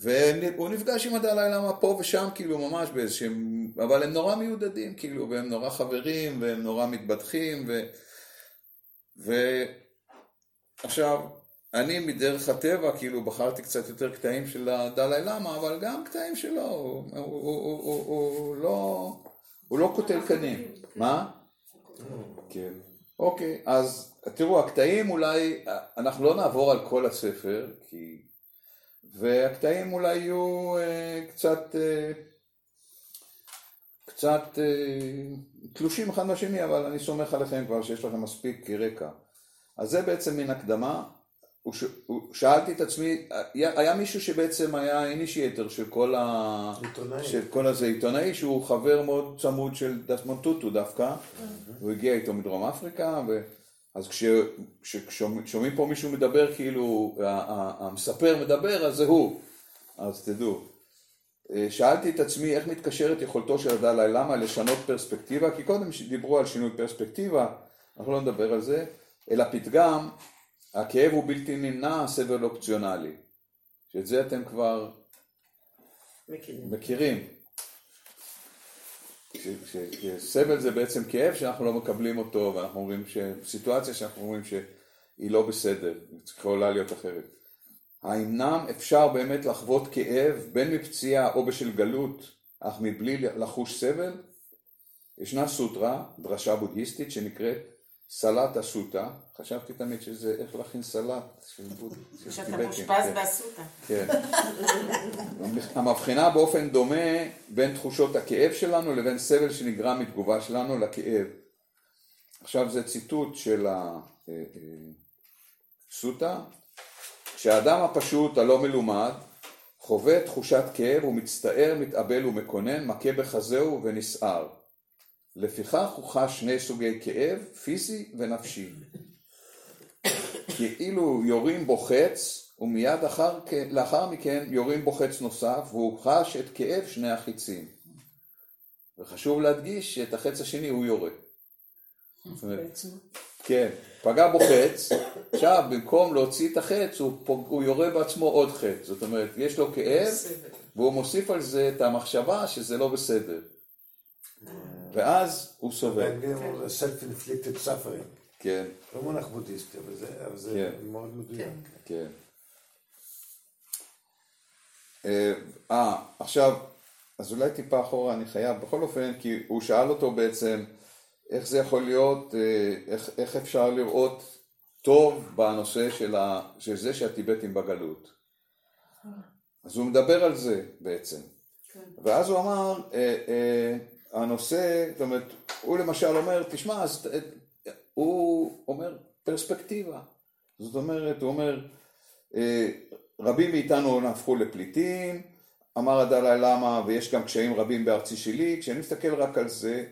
והוא נפגש עם הדלאי למה פה ושם, כאילו ממש באיזשהם, אבל הם נורא מיודדים, כאילו, והם נורא חברים, והם נורא מתבדחים, ו... ועכשיו, אני מדרך הטבע, כאילו, בחרתי קצת יותר קטעים של הדלאי למה, אבל גם קטעים שלו, הוא, לא, הוא לא קוטל קנים. מה? כן. אוקיי, אז תראו, הקטעים אולי, אנחנו לא נעבור על כל הספר, כי... והקטעים אולי יהיו אה, קצת, אה, קצת אה, תלושים אחד מהשני, אבל אני סומך עליכם כבר שיש לכם מספיק רקע. אז זה בעצם מין הקדמה. שאלתי את עצמי, היה, היה מישהו שבעצם היה initiator של כל ה... עיתונאי. של כל הזה עיתונאי, שהוא חבר מאוד צמוד של דסמונד טוטו דווקא, הוא הגיע איתו מדרום אפריקה, ו... אז כששומעים פה מישהו מדבר, כאילו המספר מדבר, אז זה הוא, אז תדעו. אה, שאלתי את עצמי איך מתקשרת יכולתו של הדלאי למה לשנות פרספקטיבה, כי קודם דיברו על שינוי פרספקטיבה, אנחנו לא נדבר על זה, אלא פתגם, הכאב הוא בלתי נמנע, הסבל אופציונלי. שאת זה אתם כבר מכירים. שסבל זה בעצם כאב שאנחנו לא מקבלים אותו, ואנחנו אומרים שסיטואציה שאנחנו אומרים שהיא לא בסדר, יכולה להיות אחרת. האמנם אפשר באמת לחוות כאב, בין מפציעה או בשל גלות, אך מבלי לחוש סבל? ישנה סוטרה, דרשה בודהיסטית, שנקראת סלט הסוטה, חשבתי תמיד שזה איך להכין סלט של. של שאתה טיבטים, מאושפז כן. באסותא. כן. המבחינה באופן דומה בין תחושות הכאב שלנו לבין סבל שנגרם מתגובה שלנו לכאב. עכשיו זה ציטוט של הסוטה. כשהאדם הפשוט הלא מלומד חווה תחושת כאב ומצטער, מתאבל ומקונן, מכה בחזהו ונסער. לפיכך הוא חש שני סוגי כאב, פיזי ונפשי. כאילו יורים בו חץ, ומיד אחר, לאחר מכן יורים בו חץ נוסף, והוא חש את כאב שני החיצים. וחשוב להדגיש שאת החץ השני הוא יורה. כן, פגע בו חץ, עכשיו במקום להוציא את החץ הוא, פוג- הוא יורה בעצמו עוד חץ. זאת אומרת, יש לו כאב, והוא מוסיף על זה את המחשבה שזה לא בסדר. ואז הוא סובל. אומרים זה self-inflicted suffering. כן, לא מונח בודהיסטי, אבל זה- אבל זה כן. מאוד מדויק. כן. אה, אה, עכשיו, אז אולי טיפה אחורה אני חייב, בכל אופן, כי הוא שאל אותו בעצם איך זה יכול להיות, אה, איך, איך אפשר לראות טוב בנושא של, ה, של זה שהטיבטים בגלות. אז הוא מדבר על זה בעצם. ואז הוא אמר, אה, אה, הנושא, זאת אומרת, הוא למשל אומר, תשמע, אז, הוא אומר פרספקטיבה. זאת אומרת, הוא אומר, אה, רבים מאיתנו הפכו לפליטים, אמר הדלאי למה, ויש גם קשיים רבים בארצי שלי, כשאני מסתכל רק על זה,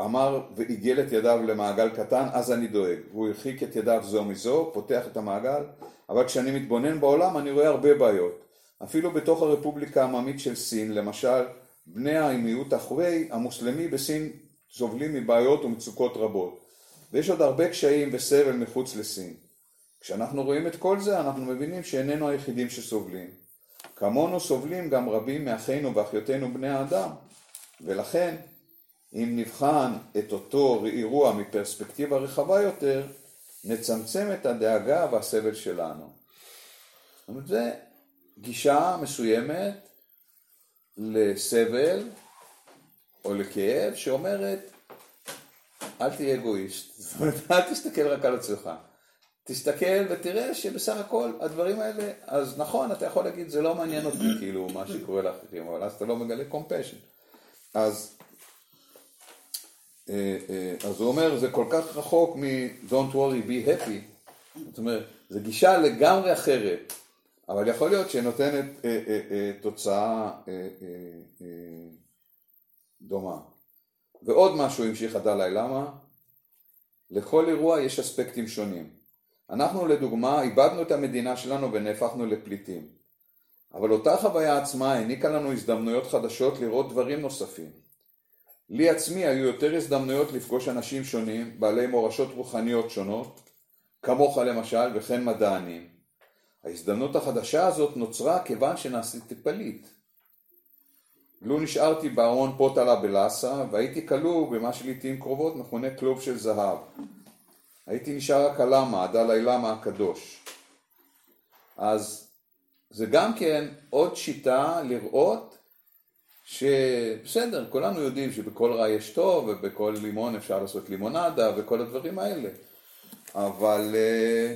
אמר ועיגל את ידיו למעגל קטן, אז אני דואג. והוא הרחיק את ידיו זו מזו, פותח את המעגל, אבל כשאני מתבונן בעולם אני רואה הרבה בעיות. אפילו בתוך הרפובליקה העממית של סין, למשל, בני המיעוט החווי, המוסלמי בסין סובלים מבעיות ומצוקות רבות. ויש עוד הרבה קשיים וסבל מחוץ לסין. כשאנחנו רואים את כל זה, אנחנו מבינים שאיננו היחידים שסובלים. כמונו סובלים גם רבים מאחינו ואחיותינו בני האדם, ולכן, אם נבחן את אותו אירוע מפרספקטיבה רחבה יותר, נצמצם את הדאגה והסבל שלנו. זאת אומרת, זה גישה מסוימת לסבל או לכאב שאומרת, אל תהיה אגואיסט, אל תסתכל רק על עצמך. תסתכל ותראה שבסך הכל הדברים האלה, אז נכון, אתה יכול להגיד, זה לא מעניין אותי, כאילו, מה שקורה לאחרים, אבל אז אתה לא מגלה קומפשן. אז, אה, אה, אז הוא אומר, זה כל כך רחוק מ-Don't worry, be happy. זאת אומרת, זו גישה לגמרי אחרת, אבל יכול להיות שנותנת אה, אה, אה, תוצאה אה, אה, אה, דומה. ועוד משהו המשיך הדלאי למה, לכל אירוע יש אספקטים שונים. אנחנו לדוגמה איבדנו את המדינה שלנו ונהפכנו לפליטים. אבל אותה חוויה עצמה העניקה לנו הזדמנויות חדשות לראות דברים נוספים. לי עצמי היו יותר הזדמנויות לפגוש אנשים שונים, בעלי מורשות רוחניות שונות, כמוך למשל, וכן מדענים. ההזדמנות החדשה הזאת נוצרה כיוון שנעשיתי פליט. לו נשארתי בארמון פוטלה בלאסה, והייתי כלוא במה שלעיתים קרובות מכונה כלוב של זהב. הייתי נשאר רק הלמה, הדלאי למה הקדוש. אז זה גם כן עוד שיטה לראות שבסדר, כולנו יודעים שבכל רע יש טוב ובכל לימון אפשר לעשות לימונדה וכל הדברים האלה. אבל אה,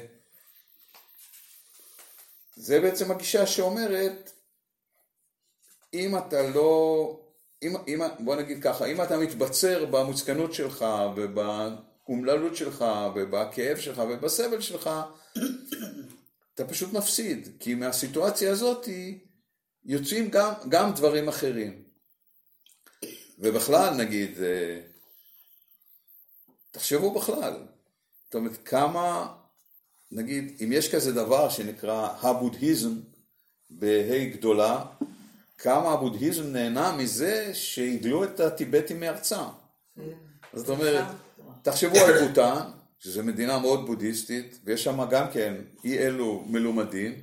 זה בעצם הגישה שאומרת, אם אתה לא, אם, אם, בוא נגיד ככה, אם אתה מתבצר במוצקנות שלך ובאומללות שלך ובכאב שלך ובסבל שלך, אתה פשוט מפסיד, כי מהסיטואציה הזאת יוצאים גם, גם דברים אחרים. ובכלל, נגיד, אה, תחשבו בכלל, זאת אומרת, כמה, נגיד, אם יש כזה דבר שנקרא הבודהיזם בה"א גדולה, כמה הבודהיזם נהנה מזה שהגלו את הטיבטים מארצם. זאת אומרת, תחשבו על בוטן, שזו מדינה מאוד בודהיסטית, ויש שם גם כן אי אלו מלומדים,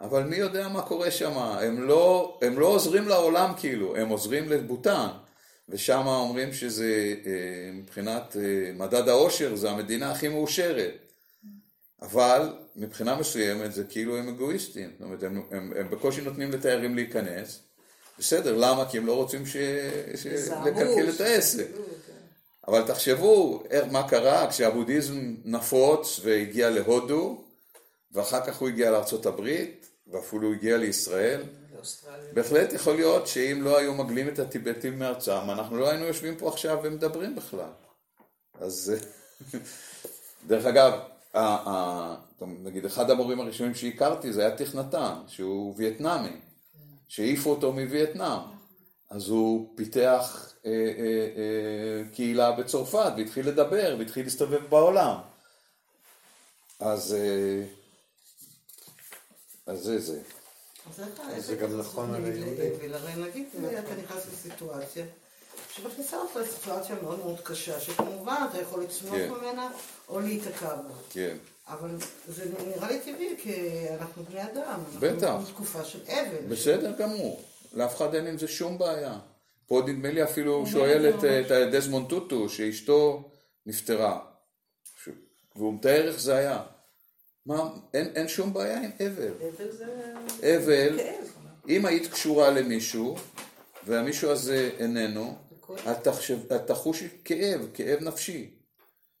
אבל מי יודע מה קורה שם, הם לא, הם לא עוזרים לעולם כאילו, הם עוזרים לבוטן, ושם אומרים שזה אה, מבחינת אה, מדד העושר, זה המדינה הכי מאושרת. אבל מבחינה מסוימת זה כאילו הם אגואיסטים, זאת אומרת הם, הם, הם בקושי נותנים לתיירים להיכנס, בסדר, למה? כי הם לא רוצים ש... ש... לקלקל את העסק. אבל תחשבו איך, מה קרה כשהבודהיזם נפוץ והגיע להודו, ואחר כך הוא הגיע לארה"ב, ואפילו הגיע לישראל. בהחלט יכול להיות שאם לא היו מגלים את הטיבטים מארצם, אנחנו לא היינו יושבים פה עכשיו ומדברים בכלל. אז דרך אגב, נגיד אחד המורים הראשונים שהכרתי זה היה תכנתן, שהוא וייטנאמי, שהעיפו אותו מווייטנאם. אז הוא פיתח אה, אה, אה, קהילה בצרפת והתחיל לדבר והתחיל להסתובב בעולם. אז, אה, אז זה זה. זה גם נכון על היהודים. הרי נגיד אתה נכנס לסיטואציה שמכניסה אותך לסיטואציה מאוד מאוד קשה, שכמובן אתה יכול לצמוח כן. ממנה או להיתקע בה. כן. אבל זה נראה לי טבעי, כי אנחנו בני אדם. בטח. אנחנו בתקופה של אבל. בסדר גמור, לאף אחד אין עם זה שום בעיה. פה נדמה לי אפילו שואל את, את דזמונד טוטו, שאשתו נפטרה. והוא מתאר איך זה היה. מה, אין, אין שום בעיה עם אבל. אבל זה... אבל. אם היית קשורה למישהו, והמישהו הזה איננו, את תחושי כאב, כאב נפשי.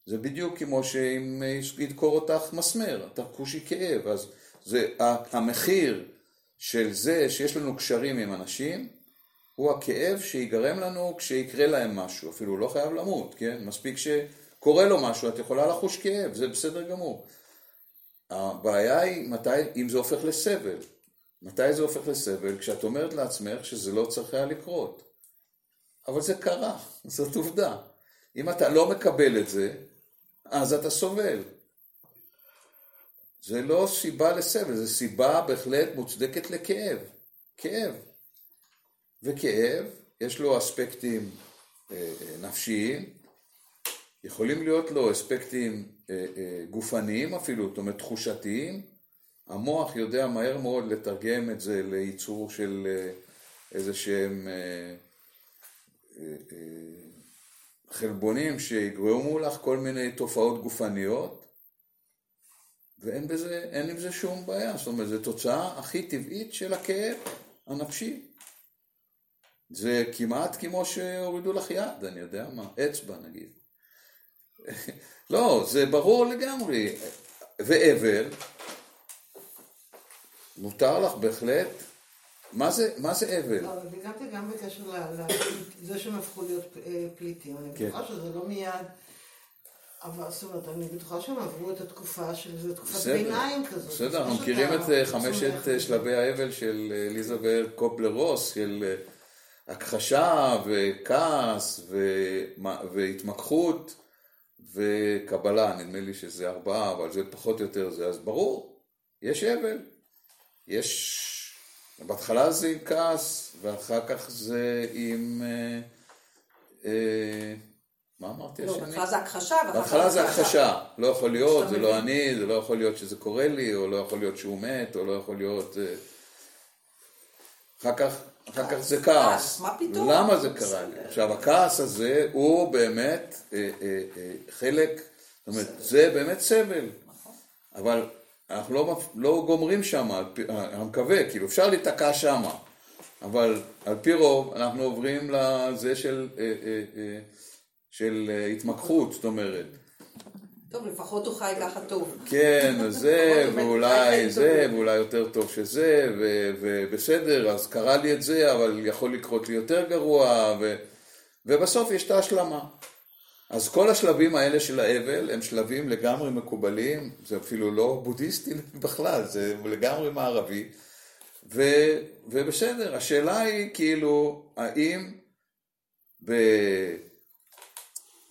זה בדיוק כמו שאם ידקור אותך מסמר, את תחושי כאב. אז זה, המחיר של זה שיש לנו קשרים עם אנשים, הוא הכאב שיגרם לנו כשיקרה להם משהו. אפילו הוא לא חייב למות, כן? מספיק שקורה לו משהו, את יכולה לחוש כאב, זה בסדר גמור. הבעיה היא מתי, אם זה הופך לסבל. מתי זה הופך לסבל? כשאת אומרת לעצמך שזה לא צריך היה לקרות. אבל זה קרה, זאת עובדה. אם אתה לא מקבל את זה, אז אתה סובל. זה לא סיבה לסבל, זה סיבה בהחלט מוצדקת לכאב. כאב. וכאב, יש לו אספקטים אה, נפשיים, יכולים להיות לו אספקטים אה, אה, גופניים אפילו, זאת אומרת תחושתיים. המוח יודע מהר מאוד לתרגם את זה לייצור של אה, איזה שהם אה, אה, אה, חלבונים שיגרמו לך כל מיני תופעות גופניות, ואין בזה, אין עם זה שום בעיה. זאת אומרת, זו תוצאה הכי טבעית של הכאב הנפשי. זה כמעט כמו שהורידו לך יד, אני יודע מה, אצבע נגיד. לא, זה ברור לגמרי. ואבל, מותר לך בהחלט, מה זה, אבל? אבל הגעתי גם בקשר לזה שהם הפכו להיות אה, פליטים. אני כן. בטוחה שזה לא מיד, אבל זאת אומרת, אני בטוחה שהם עברו את התקופה של זה, תקופת ביניים כזאת. בסדר, אנחנו מכירים את אה, חמשת אה. שלבי האבל של אליזבת קופלר רוס, של הכחשה וכעס והתמקחות וקבלה, נדמה לי שזה ארבעה, אבל זה פחות או יותר זה, אז ברור, יש אבל, יש בהתחלה זה עם כעס, ואחר כך זה עם... אה, אה, מה אמרתי לא, השני? בהתחלה זה הכחשה, בהתחלה זה הכחשה, לא יכול להיות, זה לא. אני, זה לא יכול להיות שזה קורה לי, או לא יכול להיות שהוא מת, או לא יכול להיות... אה, אחר כך, אחר כך זה כעס. כעס, מה פתאום? למה זה. קרה לי? עכשיו, הכעס הזה הוא באמת אה, אה, אה, חלק, זאת אומרת, זה באמת סבל. נכון. אבל אנחנו לא, לא גומרים שם, פי- אה, אני מקווה, כאילו אפשר להיתקע שם, אבל על פי רוב אנחנו עוברים לזה של, אה, אה, אה, של התמקחות, זאת אומרת, טוב, לפחות הוא חי ככה טוב. כן, זה, ואולי זה. ואולי יותר טוב שזה, ובסדר, אז קרה לי את זה, אבל יכול לקרות לי יותר גרוע, ו- ובסוף יש את ההשלמה. אז כל השלבים האלה של האבל הם שלבים לגמרי מקובלים, זה אפילו לא בודהיסטי בכלל, זה לגמרי מערבי, ו, ובסדר, השאלה היא כאילו, האם, ב,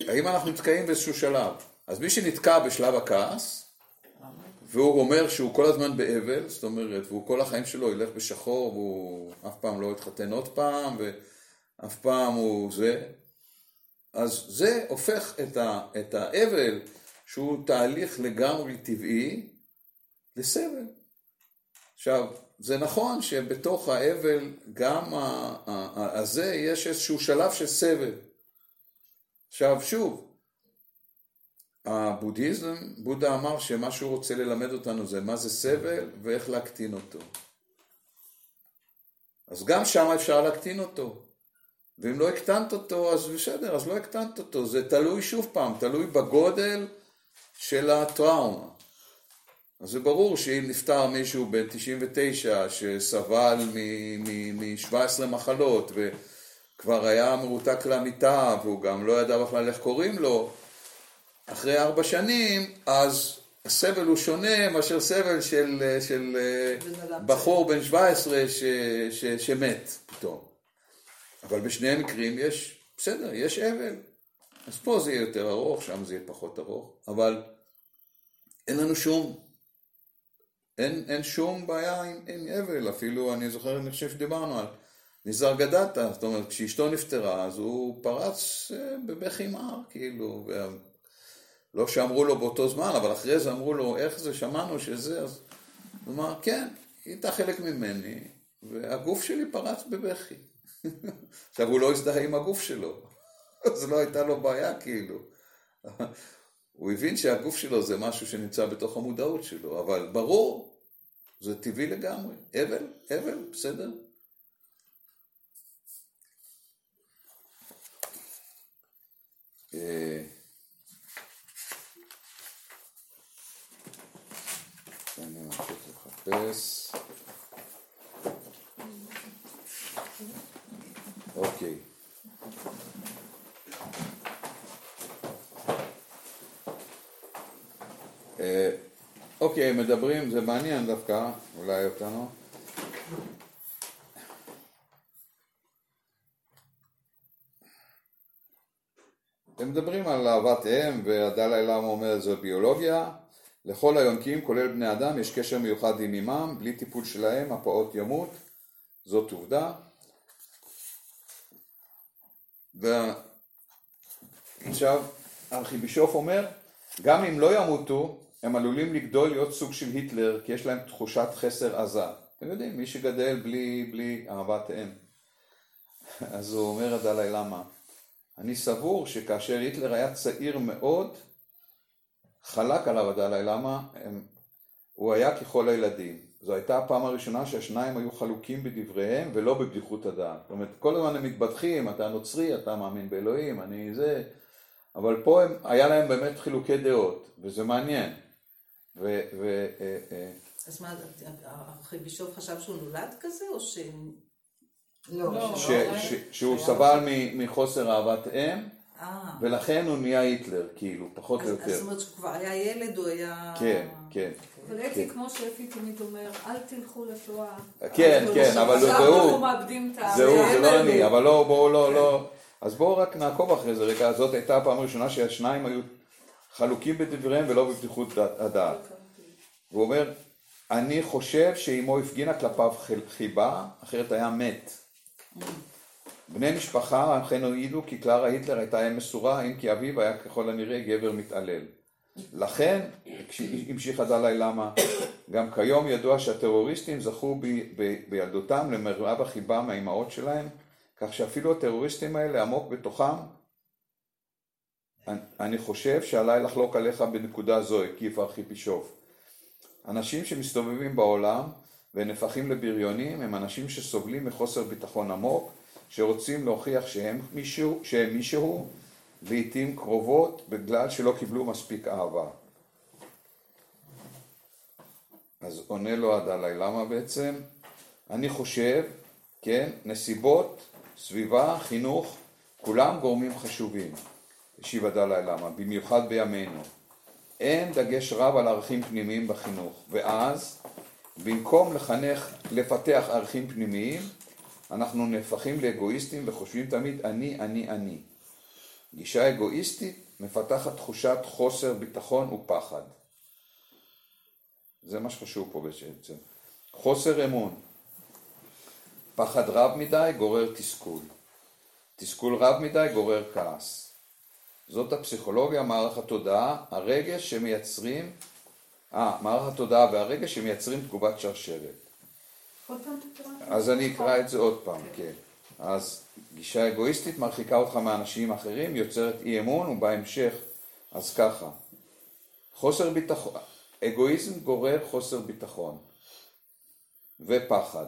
האם אנחנו נתקעים באיזשהו שלב? אז מי שנתקע בשלב הכעס, והוא אומר שהוא כל הזמן באבל, זאת אומרת, והוא כל החיים שלו ילך בשחור, והוא אף פעם לא יתחתן עוד פעם, ואף פעם הוא זה, אז זה הופך את, ה, את האבל, שהוא תהליך לגמרי טבעי, לסבל. עכשיו, זה נכון שבתוך האבל, גם ה, ה, הזה, יש איזשהו שלב של סבל. עכשיו, שוב, הבודהיזם, בודה אמר שמה שהוא רוצה ללמד אותנו זה מה זה סבל ואיך להקטין אותו. אז גם שם אפשר להקטין אותו. ואם לא הקטנת אותו, אז בסדר, אז לא הקטנת אותו. זה תלוי שוב פעם, תלוי בגודל של הטראומה. אז זה ברור שאם נפטר מישהו בן 99 שסבל מ-17 מחלות וכבר היה מרותק למיטה והוא גם לא ידע בכלל איך קוראים לו, אחרי ארבע שנים, אז הסבל הוא שונה מאשר סבל של, של בחור בן 17 ש, ש, שמת פתאום. אבל בשני המקרים יש, בסדר, יש אבל. אז פה זה יהיה יותר ארוך, שם זה יהיה פחות ארוך, אבל אין לנו שום, אין, אין שום בעיה עם, עם אבל, אפילו אני זוכר, אני חושב שדיברנו על ניזר גדתה, זאת אומרת, כשאשתו נפטרה, אז הוא פרץ אה, בבכי מר, כאילו, לא שאמרו לו באותו זמן, אבל אחרי זה אמרו לו, איך זה, שמענו שזה, אז הוא אמר, כן, היא הייתה חלק ממני, והגוף שלי פרץ בבכי. עכשיו, הוא לא הזדהה עם הגוף שלו, אז לא הייתה לו בעיה, כאילו. הוא הבין שהגוף שלו זה משהו שנמצא בתוך המודעות שלו, אבל ברור, זה טבעי לגמרי. אבל, אבל, בסדר. אה, אני ממשיך לחפש. אוקיי. אה, אוקיי, מדברים, זה מעניין דווקא, אולי אותנו. הם מדברים על אהבת אם, והדלאי למה אומר זה ביולוגיה. לכל היונקים, כולל בני אדם, יש קשר מיוחד עם אמם, בלי טיפול שלהם הפעוט ימות, זאת עובדה. ועכשיו, ארכיבישוף אומר, גם אם לא ימותו, הם עלולים לגדול להיות סוג של היטלר, כי יש להם תחושת חסר עזה. אתם יודעים, מי שגדל בלי, בלי אהבת אם. אז הוא אומר הדלאי למה, אני סבור שכאשר היטלר היה צעיר מאוד, חלק עליו הדלאי למה, הם, הוא היה ככל הילדים. זו הייתה הפעם הראשונה שהשניים היו חלוקים בדבריהם ולא בבדיחות הדעת. זאת אומרת, כל הזמן הם מתבדחים, אתה נוצרי, אתה מאמין באלוהים, אני זה, אבל פה הם, היה להם באמת חילוקי דעות, וזה מעניין. ו... ו אה, אה, אז מה, הארכיבישוף חשב שהוא נולד כזה, או ש... לא, לא. ש, שלא. ש, שהוא סבל מחוסר אהבת אם. ולכן הוא נהיה היטלר, כאילו, פחות או יותר. זאת אומרת שהוא כבר היה ילד, הוא היה... כן, כן. אבל אתי, כמו שאפי תמיד אומר, אל תלכו לשואה. כן, אנחנו כן, לא- אבל זה עכשיו הוא. אנחנו מאבדים את ה... זה הוא, זה לא אני, הוא. אבל לא, בואו לא, לא. אז בואו רק נעקוב אחרי זה רגע, זאת הייתה הפעם הראשונה שהשניים היו חלוקים בדבריהם ולא בבטיחות הדעת. והוא אומר, אני חושב שאמו הפגינה כלפיו חיבה, אחרת היה מת. בני משפחה אכן העידו כי קלרה היטלר הייתה אם מסורה, אם כי אביו היה ככל הנראה גבר מתעלל. לכן, המשיך הדלאי למה, גם כיום ידוע שהטרוריסטים זכו ב, ב, בילדותם למרב החיבה מהאימהות שלהם, כך שאפילו הטרוריסטים האלה עמוק בתוכם, אני- אני חושב שעליי לחלוק עליך בנקודה זו, הקיף ארכיפישוף. אנשים שמסתובבים בעולם ונהפכים לבריונים הם אנשים שסובלים מחוסר ביטחון עמוק, שרוצים להוכיח שהם מישהו, שהם מישהו, לעיתים קרובות בגלל שלא קיבלו מספיק אהבה. אז עונה לו הדלאי למה בעצם? אני חושב, כן, נסיבות, סביבה, חינוך, כולם גורמים חשובים. השיב הדלאי למה, במיוחד בימינו. אין דגש רב על ערכים פנימיים בחינוך, ואז במקום לחנך, לפתח ערכים פנימיים, אנחנו נהפכים לאגואיסטים וחושבים תמיד אני, אני, אני. גישה אגואיסטית מפתחת תחושת חוסר ביטחון ופחד. זה מה שחשוב פה בעצם. חוסר אמון. פחד רב מדי גורר תסכול. תסכול רב מדי גורר כעס. זאת הפסיכולוגיה, מערך התודעה, הרגש שמייצרים, אה, מערך התודעה והרגש שמייצרים תגובת שרשרת. אז אני אקרא את זה עוד פעם, כן. אז גישה אגואיסטית מרחיקה אותך מאנשים אחרים, יוצרת אי אמון, ובהמשך, אז ככה. חוסר ביטחון, אגואיזם גורר חוסר ביטחון ופחד.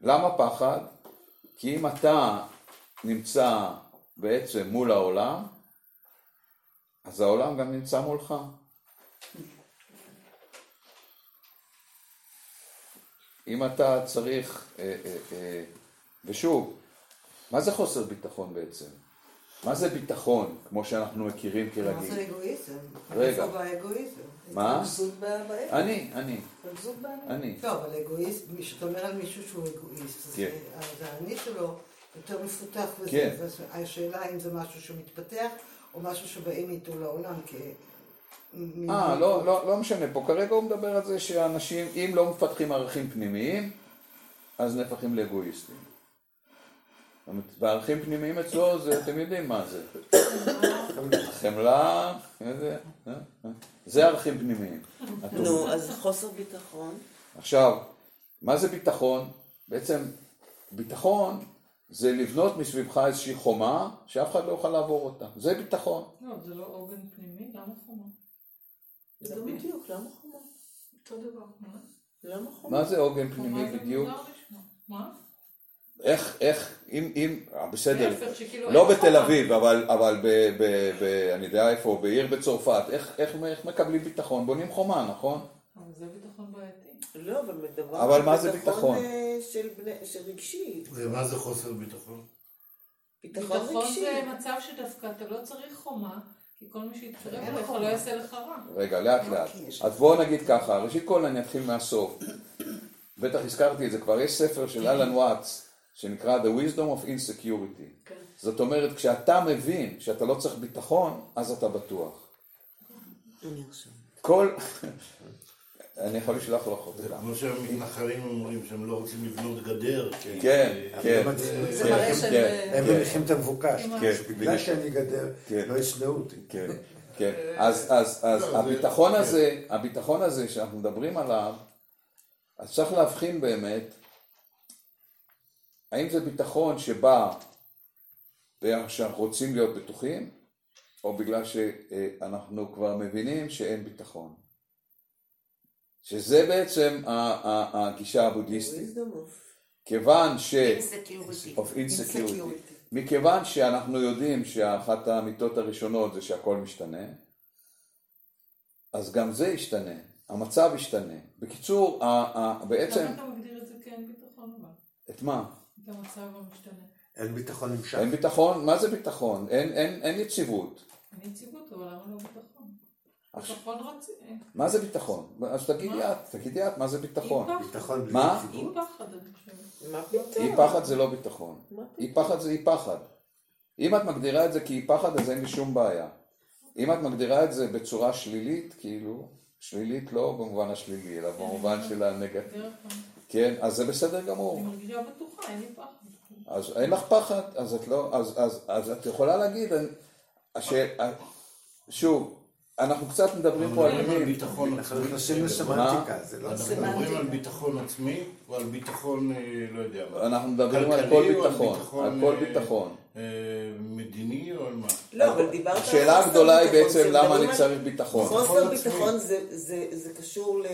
למה פחד? כי אם אתה נמצא בעצם מול העולם, אז העולם גם נמצא מולך. אם אתה צריך, אה, אה, אה, ושוב, מה זה חוסר ביטחון בעצם? מה זה ביטחון, כמו שאנחנו מכירים מה כרגיל? זה אגואיזם? רגע. איפה באגואיזם? מה? התרכזות באגו. אני, אני, התרכזות באגו. אני. לא, אבל אגואיסט, כשאתה אומר על מישהו שהוא אגואיסט, אז כן. אז האני שלו יותר מפותח וזה. כן. אז השאלה אם זה משהו שמתפתח, או משהו שבאים איתו לעולם כ... אה, לא, לא, לא משנה, פה כרגע הוא מדבר על זה שאנשים, אם לא מפתחים ערכים פנימיים, אז נהפכים לאגואיסטים. וערכים פנימיים אצלו זה, אתם יודעים מה זה. חמלה, איזה, אה, אה. זה ערכים פנימיים. נו, אז חוסר ביטחון. עכשיו, מה זה ביטחון? בעצם ביטחון זה לבנות מסביבך איזושהי חומה שאף אחד לא יוכל לעבור אותה. זה ביטחון. לא, זה לא עוגן פנימי, למה חומה? לא בדיוק, למה חומה? אותו דבר. מה? למה חומה? מה זה עוגן פנימי בדיוק? מה? איך, איך, אם, אם, אה, בסדר, לא בתל. אביב, אבל, אבל ב, ב, ב, אני יודע איפה, בעיר בצרפת, איך, איך, איך מקבלים ביטחון? בונים חומה, נכון? אבל זה ביטחון בעייתי. לא, אבל מדבר אבל מה זה ביטחון? אה, של בני- של רגשי. ומה זה חוסר ביטחון? ביטחון ביטחון רגשי. זה מצב שדווקא אתה לא צריך חומה, כי כל מי שיתקרב אליך לא יעשה לך רע. רגע, לאט לאט. אז בואו נגיד ככה, ראשית כל אני אתחיל מהסוף. בטח הזכרתי את זה כבר, יש ספר של אלן וואטס, שנקרא The Wisdom of Insecurity. זאת אומרת, כשאתה מבין שאתה לא צריך ביטחון, אז אתה בטוח. כל... אני יכול לשלוח לך אותה. זה כמו שהמתנחלים אומרים שהם לא רוצים לבנות גדר. כן, כן. כן, שהם... כן. הם מניחים את המבוקש. כן, בגלל. שאני גדר. לא ישנאו אותי. כן, כן. אז, אז, אז לא, הביטחון. הזה, הביטחון הזה שאנחנו מדברים עליו, אז צריך להבחין באמת, האם זה ביטחון שבא שאנחנו רוצים להיות בטוחים, או בגלל שאנחנו כבר מבינים שאין ביטחון. שזה בעצם הגישה הבודהיסטית. כיוון ש... Insecurity. of insecurity. מכיוון שאנחנו יודעים שאחת האמיתות הראשונות זה שהכל משתנה, אז גם זה ישתנה, המצב ישתנה. בקיצור, ה- ה- בעצם, למה אתה מגדיר את זה כאין ביטחון אבל? את מה? את המצב המשתנה. אין ביטחון נמשך. אין ביטחון? מה זה ביטחון? אין, אין, אין יציבות. אין יציבות, אבל למה לא ביטחון? ביטחון רצי... מה זה ביטחון? אז תגידי? את, תגידי את, מה זה ביטחון? אי פחד. ביטחון בלי? אי. פחד, אני חושבת. מה פתאום? אי פחד זה לא ביטחון. אי פחד זה אי פחד. אם את מגדירה את זה כאי פחד, אז אין לי שום בעיה. אם את מגדירה את זה בצורה שלילית, כאילו, שלילית לא במובן השלילי, אלא במובן של הנגטיב. כלל. כן, אז זה בסדר אני גמור. מרגישה בטוחה, אין לי פחד. אז אין לך פחד, אז את לא, אז, אז, אז את יכולה להגיד, אני- הש... שוב, אנחנו קצת מדברים פה על מילים, ביטחון אנחנו עצמי. נכנסים לסמנטיקה, זה לא... אנחנו מדברים על ביטחון עצמי ועל ביטחון, אה, לא יודע מה. אנחנו מדברים על כל ביטחון, על כל אה, ביטחון. אה, מדיני או על מה? לא, אבל דיברת על השאלה הגדולה היא ביטחון, בעצם למה אני צריך ביטחון. חוסר ביטחון זה- זה זה קשור ל-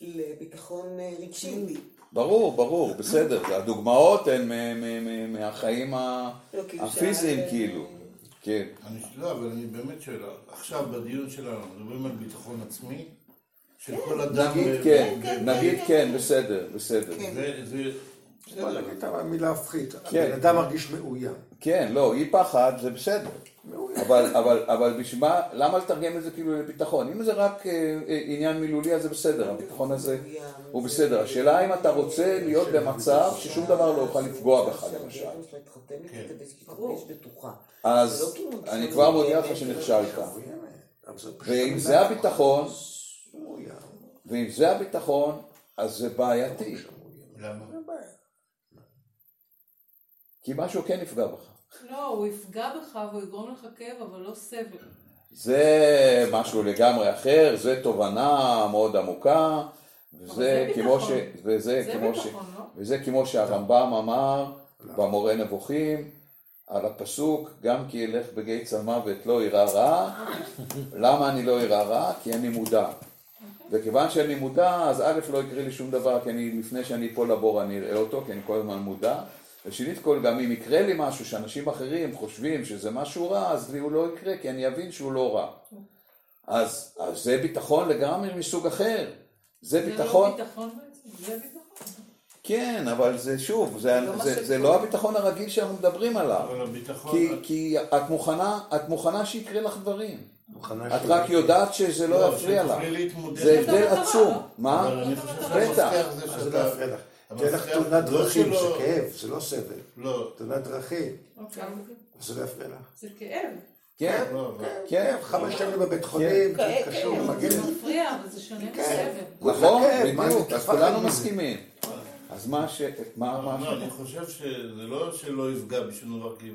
לביטחון רגשי. ברור, ברור, בסדר, זה הדוגמאות הן מ- מ- מ- מהחיים לא, הפיזיים כאילו, כן. אני, לא, אבל אני באמת שואל, עכשיו בדיון שלנו, מדברים על ביטחון עצמי של כל אדם. נגיד ו- כן, ו- נגיד כן, בסדר, בסדר. זה, זה, בוא נגיד את המילה הפחית. כן. הבן אדם מרגיש מאוים. כן, לא, אי פחד זה בסדר. אבל, אבל, אבל בשביל מה, למה לתרגם את זה כאילו לביטחון? אם זה רק אה, אה, עניין מילולי, אז זה בסדר, הביטחון הזה הוא בסדר. השאלה אם אתה רוצה להיות במצב ששום דבר לא יוכל לפגוע בך, למשל. להתחתן איתה כן. אז לא כאילו אני כבר מודיע לך שנכשלת. ואם זה הביטחון. ואם זה הביטחון, אז זה בעייתי. למה? כי משהו כן יפגע בך. לא, הוא יפגע בך והוא יגרום לך כאב, אבל לא סבל. זה משהו לגמרי אחר, זה תובנה מאוד עמוקה, וזה זה כמו ש... וזה זה כמו ש... ביטחון, לא? וזה כמו שהרמב"ם אמר במורה נבוכים, על הפסוק, גם כי ילך בגיא צלמוות לא ירא רע, למה אני לא ירא רע? כי אני מודע. וכיוון שאני מודע, אז א' לא יקרה לי שום דבר, כי אני, לפני שאני אפול לבור אני אראה אותו, כי אני כל הזמן מודע. ושנית כל, גם אם יקרה לי משהו שאנשים אחרים חושבים שזה משהו רע, אז לי הוא לא יקרה, כי אני אבין שהוא לא רע. אז, אז זה ביטחון לגמרי מסוג אחר. זה זה ביטחון, לא ביטחון בעצם, זה ביטחון. כן, אבל זה שוב, זה, לא מה זה. זה לא הביטחון הרגיל שאנחנו מדברים עליו. אבל הביטחון... כי, כי את מוכנה, את מוכנה שיקרה לך דברים. את רק יודעת שזה לא יפריע לך. זה הבדל עצום. לא? מה? בטח. לא. תהיה לך תאונת לא דרכים, זה כאב, זה לא סבל. לא, תאונת דרכים, אוקיי. זה לא יפריע לך. זה כאב. כן, לא. כן. חמש שנים בבית חולים, כן, קשור כן. למגן. זה מפריע, אבל זה שונה מסבל. נכון, בדיוק, אז כולנו. מסכימים. אז מה ש... מה מה לא, ש... אני חושב שזה לא שלא יפגע בשום דבר, כי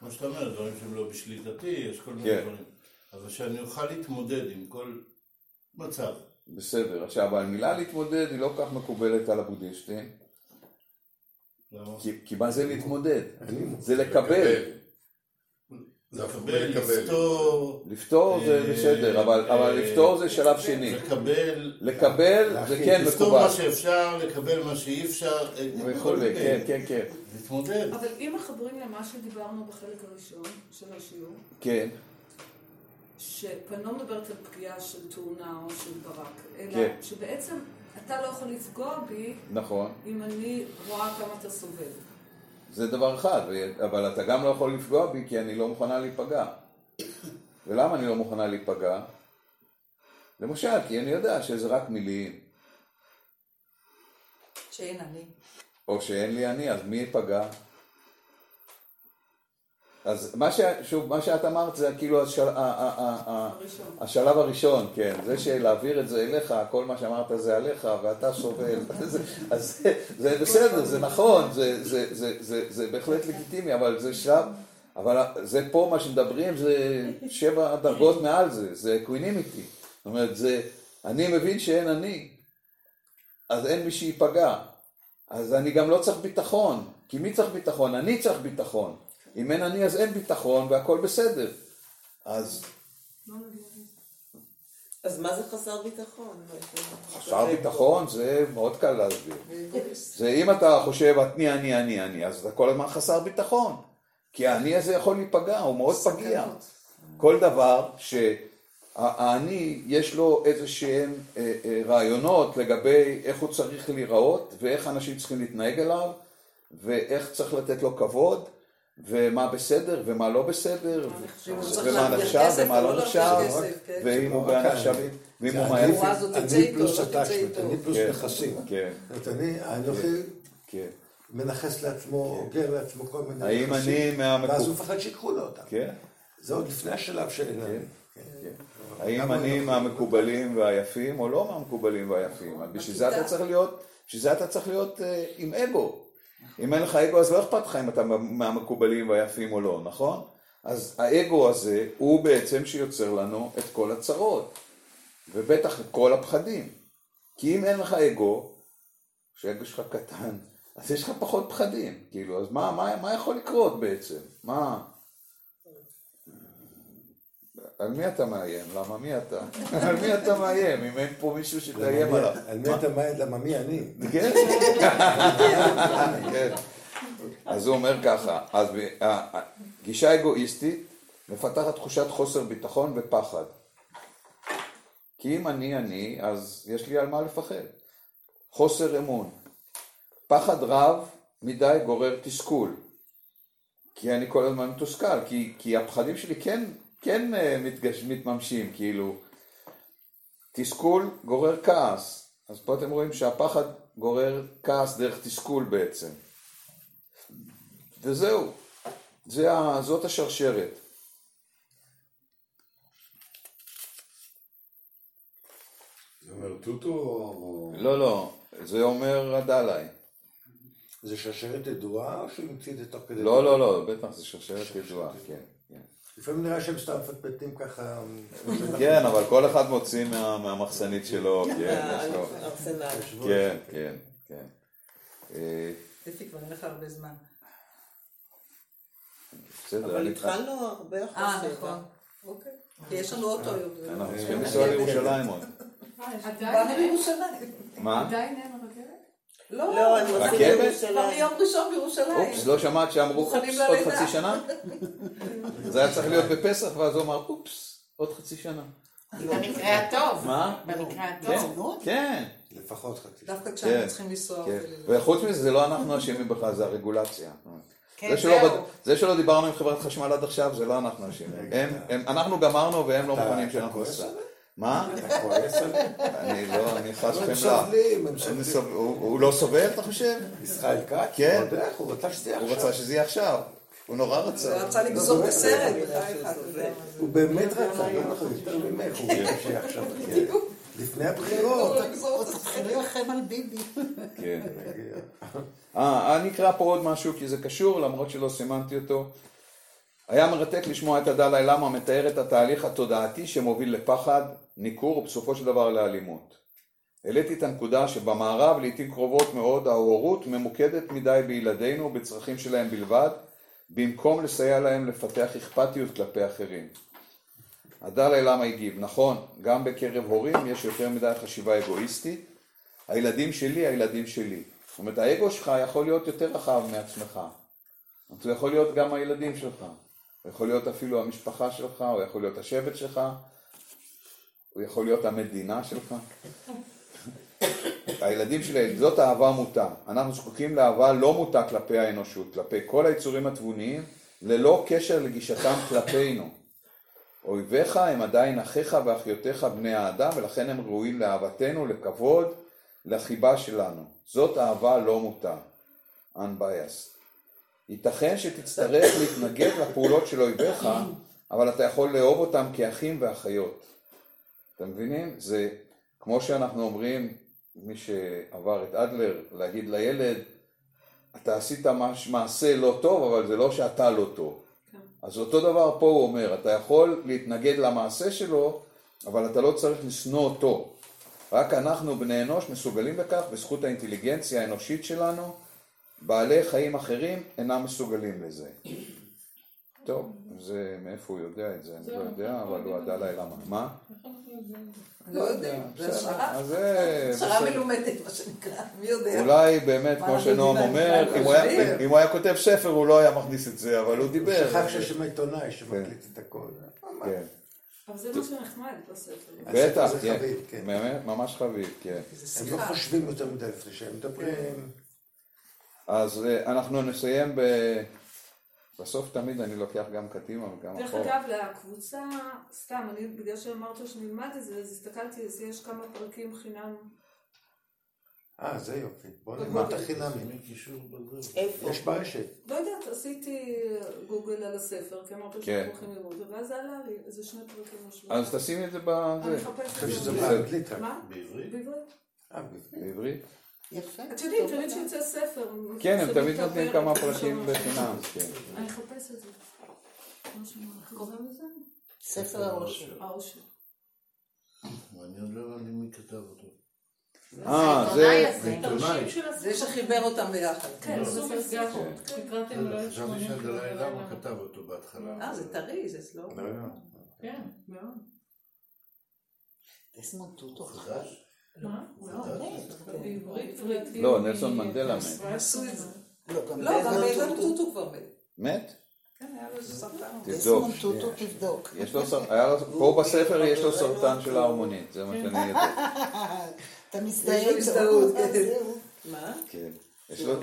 כמו שאתה אומר, דברים שהם לא בשליטתי, יש כל מיני כן. דברים. אבל שאני אוכל להתמודד עם כל מצב. בסדר. עכשיו, המילה להתמודד היא לא כל כך מקובלת על הבודהיסטים. כי- כי מה זה להתמודד? זה לקבל. לפתור, לפתור זה אה, בסדר, אבל אה, אבל לפתור זה שלב שני. לקבל, לקבל זה כן לפתור מקובל. מה שאפשר, לקבל מה שאי אפשר, אה, וכולי. כן, כן, כן. להתמודד. אבל אם מחברים למה שדיברנו בחלק הראשון של השיעור, כן, שאני לא מדברת על פגיעה של תאונה או של ברק, אלא כן. שבעצם אתה לא יכול לפגוע בי נכון. אם אני רואה כמה אתה סובל. זה דבר אחד, אבל אתה גם לא יכול לפגוע בי כי אני לא מוכנה להיפגע. ולמה אני לא מוכנה להיפגע? למשל, כי אני יודע שזה רק מילים, שאין אני. או שאין לי אני, אז מי ייפגע? אז מה, ש... שוב, מה שאת אמרת זה כאילו השל... הראשון. השלב הראשון, כן, זה שלהעביר את זה אליך, כל מה שאמרת זה עליך ואתה סובל, זה- אז זה, זה בסדר, זה נכון, זה, זה, זה, זה, זה בהחלט לגיטימי, אבל זה שלב, אבל זה פה מה שמדברים זה שבע דרגות מעל זה, זה equanimity, זאת אומרת, זה, אני מבין שאין אני, אז אין מי שייפגע, אז אני גם לא צריך ביטחון, כי מי צריך ביטחון? אני צריך ביטחון, אם אין אני אז אין ביטחון והכל בסדר, אז אז מה זה חסר ביטחון? חסר ביטחון זה מאוד קל להסביר. זה אם אתה חושב אני, אני, אני, אני, אז אתה כל הזמן חסר ביטחון. כי האני הזה יכול להיפגע, הוא מאוד פגיע. כל דבר שהאני יש לו איזה שהם אה, אה, רעיונות לגבי איך הוא צריך להיראות ואיך אנשים צריכים להתנהג אליו ואיך צריך לתת לו כבוד ומה בסדר ומה לא בסדר ומה נחשב ומה לא לא נחשב כן. ואם הוא לא רק בנחשבים ואם הוא תצא אני פלוס לא תצא attachment, איתו. אני פלוס כן. נכסים. כן, אני כן. מנכס לעצמו, אוגר לעצמו כל מיני האם נכסים, אני מהמקום- ואז הוא מפחד שיקחו לו אותם. כן, זה עוד לפני השלב של... כן. האם אני מהמקובלים והיפים או לא מהמקובלים והיפים? בשביל זה אתה צריך להיות, בשביל זה אתה צריך להיות אה, עם אגו. אם אין לך אגו אז לא אכפת לך אם אתה מהמקובלים והיפים או לא, נכון? אז האגו הזה הוא בעצם שיוצר לנו את כל הצרות, ובטח את כל הפחדים. כי אם אין לך אגו, כשהאגו שלך קטן, אז יש לך פחות פחדים, כאילו, אז מה, מה, מה יכול לקרות בעצם? מה? על מי אתה מאיים? למה מי אתה? על מי אתה מאיים? אם אין פה מישהו שתאיים עליו. על מי אתה מאיים? למה מי אני? כן. כן. אז הוא אומר ככה, אז גישה אגואיסטית מפתחת תחושת חוסר ביטחון ופחד. כי אם אני אני, אז יש לי על מה לפחד. חוסר אמון. פחד רב מדי גורר תסכול. כי אני כל הזמן מתוסכל, כי, כי הפחדים שלי כן, כן אה, מתגש, מתממשים, כאילו. תסכול גורר כעס. אז פה אתם רואים שהפחד גורר כעס דרך תסכול בעצם. וזהו, זה, זאת השרשרת. זה אומר טוטו או... לא, לא, זה אומר הדלאי. זה שרשרת ידועה או שהוא המציא את זה תוך כדי... לא, לא, לא, בטח, זה שרשרת ידועה, כן. לפעמים נראה שהם סתם מפטפטים ככה... כן, אבל כל אחד מוציא מהמחסנית שלו, כן, יש לו... כן, כן, כן. אפי, כבר אין לך הרבה זמן. בסדר. אבל התחלנו הרבה אחרי אה, נכון. אוקיי. כי יש לנו אוטו היום. אנחנו צריכים לנסוע לירושלים עוד. באנו לירושלים. מה? עדיין אין? לא, לא, אני רכבת? רציתי כבר. מיום ראשון בירושלים. אופס, לא שמעת שאמרו אופס עוד. חצי שנה? זה היה צריך להיות בפסח, ואז הוא אמר אופס, עוד חצי שנה. במקרה הטוב. מה? במקרה כן, הטוב. כן, לפחות חצי. דווקא כן, כשאנחנו צריכים לנסוע. כן. וחוץ מזה, זה לא אנחנו אשמים בכלל, זה הרגולציה. כן, זה שלא, זה דיברנו עם חברת חשמל עד עכשיו, זה לא אנחנו אשמים. הם- הם- אנחנו גמרנו והם לא מוכנים שאנחנו? מה? אתה כועס עליהם? אני לא, אני חס הם חמלה. הם סובלים. סוב- הוא הוא לא סובל, אתה חושב? ישראל כץ? כן. הוא הוא רצה שזה יהיה הוא עכשיו. רצה שזה יהיה עכשיו. הוא נורא הוא רצה. רצה לגזור את הסרט. הוא באמת רצה, לא נכון, יותר ממך, הוא רצה שיהיה עכשיו. כן. לפני הבחירות. תתחיל להילחם על ביבי. כן. אה, אני אקרא פה עוד משהו כי זה קשור, למרות שלא סימנתי אותו. היה מרתק לשמוע את הדלאי למה מתאר את התהליך התודעתי שמוביל לפחד, ניכור ובסופו של דבר לאלימות. העליתי את הנקודה שבמערב לעיתים קרובות מאוד ההורות ממוקדת מדי בילדינו ובצרכים שלהם בלבד, במקום לסייע להם לפתח אכפתיות כלפי אחרים. הדלאי למה הגיב, נכון, גם בקרב הורים יש יותר מדי חשיבה אגואיסטית, הילדים שלי, הילדים שלי. זאת אומרת, האגו שלך יכול להיות יותר רחב מעצמך. הוא יכול להיות גם הילדים שלך. הוא יכול להיות אפילו המשפחה שלך, הוא יכול להיות השבט שלך, הוא יכול להיות המדינה שלך. הילדים שלי, זאת אהבה מוטה. אנחנו זקוקים לאהבה לא מוטה כלפי האנושות, כלפי כל היצורים התבוניים, ללא קשר לגישתם כלפינו. אויביך הם עדיין אחיך ואחיותיך בני האדם, ולכן הם ראויים לאהבתנו, לכבוד, לחיבה שלנו. זאת אהבה לא מוטה. Unbiased. ייתכן שתצטרך להתנגד לפעולות של אויביך, אבל אתה יכול לאהוב אותם כאחים ואחיות. אתם מבינים? זה כמו שאנחנו אומרים, מי שעבר את אדלר, להגיד לילד, אתה עשית מש, מעשה לא טוב, אבל זה לא שאתה לא טוב. אז אותו דבר פה הוא אומר, אתה יכול להתנגד למעשה שלו, אבל אתה לא צריך לשנוא אותו. רק אנחנו, בני אנוש, מסוגלים בכך בזכות האינטליגנציה האנושית שלנו, בעלי חיים אחרים אינם מסוגלים לזה. טוב, זה, מאיפה הוא יודע את זה, אני לא יודע, אבל הוא עדה לי למה. מה? לא יודע. זה השערה. מלומדת, מה שנקרא. מי יודע? אולי באמת, כמו שנועם אומר, אם הוא היה- הוא כותב ספר הוא לא היה מכניס את זה, אבל הוא הוא דיבר. שכח שיש שם עיתונאי שמקליט את הכל. כן. אבל זה מה שנחמד בספר. בטח, זה כן. כן. ממש חביב, כן. הם לא. חושבים יותר מדי לפני שהם מדברים. אז אה, אנחנו נסיים ב... בסוף תמיד אני לוקח גם קדימה וגם דרך אחורה. אגב, לקבוצה, סתם, אני, בגלל שאמרת שנלמד את זה, אז הסתכלתי, אז יש כמה פרקים חינם אה, זה יופי. בוא נלמד את בזה. איפה? יש ברשת. לא יודעת, עשיתי גוגל על הספר, כי אמרת כן. שאנחנו הולכים ללמוד, ואז זה עלה לי, איזה שני פרקים שלושה. אז תשימי את זה בזה. אחפש אני חושב את זה. באנגלית רק. מה? בעברית? בעברית. יפה. את יודעת, תמיד כשיוצא ספר, כן, הם תמיד נותנים כמה. פרקים בחינם. כן. אני אחפש את זה. איך קוראים לזה? ספר האושר. האושר. ואני עוד לא מי כתב אותו. אה, זה... זה שחיבר אותם ביחד. כן, עשו זה מפגש, לו חשבתי 80 שהדלאי למה. כתב אותו בהתחלה. אה, זה טרי, זה אצלו. לא, לא. כן. מאוד. דסמונד טוטו חדש? מה? בעברית ראיתי... לא, נלסון מנדלה מת. לא, גם לא, דסמונד טוטו. כבר מת. מת? כן, היה לו סרטן. תבדוק. דסמונד טוטו תבדוק. יש לו סרטן, פה בספר יש לו סרטן של הערמונית, זה מה שאני יודע. אתה מזדהה איתו. כן. מה? כן. יש לו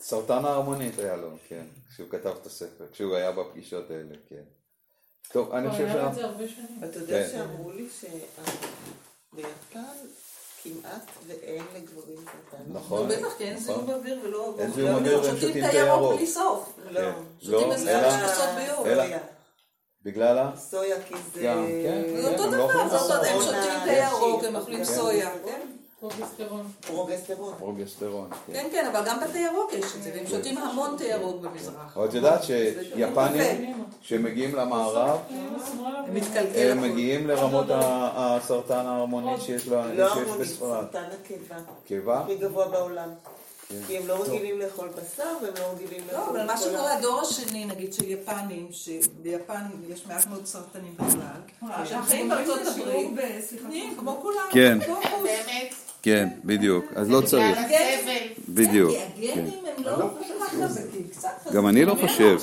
סרטן הערמונית היה לו, כן. כשהוא כתב את הספר, כשהוא היה בפגישות האלה, כן. טוב, אני חושב שנים. אתה יודע כן. שאמרו לי שביפן כמעט ואין לגברים סרטן. נכון. נו, בטח, כי אין נכון. זיהום אוויר ולא... אין לא זיהום אוויר והם שותים שותים תה תה ירוק ירוק. בלי סוף. לא. כן. שותים לא, איזה אלא- חמש כוסות ביום. אלא-. בגלל ה... סויה כי זה... גם, כן. זה אותו הם לא דבר, הם שותים תה הנשי. ירוק, הם אוכלים כן. סויה, כן? פרוגסטרון. פרוגסטרון. כן. כן, כן, אבל גם בתה ירוק יש את זה, והם שותים המון תה ירוק במזרח. אבל את יודעת שיפנים, כשמגיעים למערב, הם מתקלקלים. הם מגיעים לרמות ה- הסרטן ההרמונית שיש לה- לא בספרד. סרטן הקיבה. קיבה? הכי גבוה בעולם. כן. כי הם לא רגילים לאכול בשר והם לא רגילים לאכול... לא, אבל מה שקורה, הדור השני, נגיד, של יפנים, שביפן יש מעט מאוד סרטנים בכלל, שהם חיים בארצות הברית, כמו כולם. כן. כמו כולם. באמת, כן, בדיוק. אז לא צריך. בדיוק. כן, לא חזקים. גם אני לא חושב.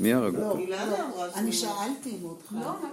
מי הרג לא, אותו? אני שאלתי אם. לא, מה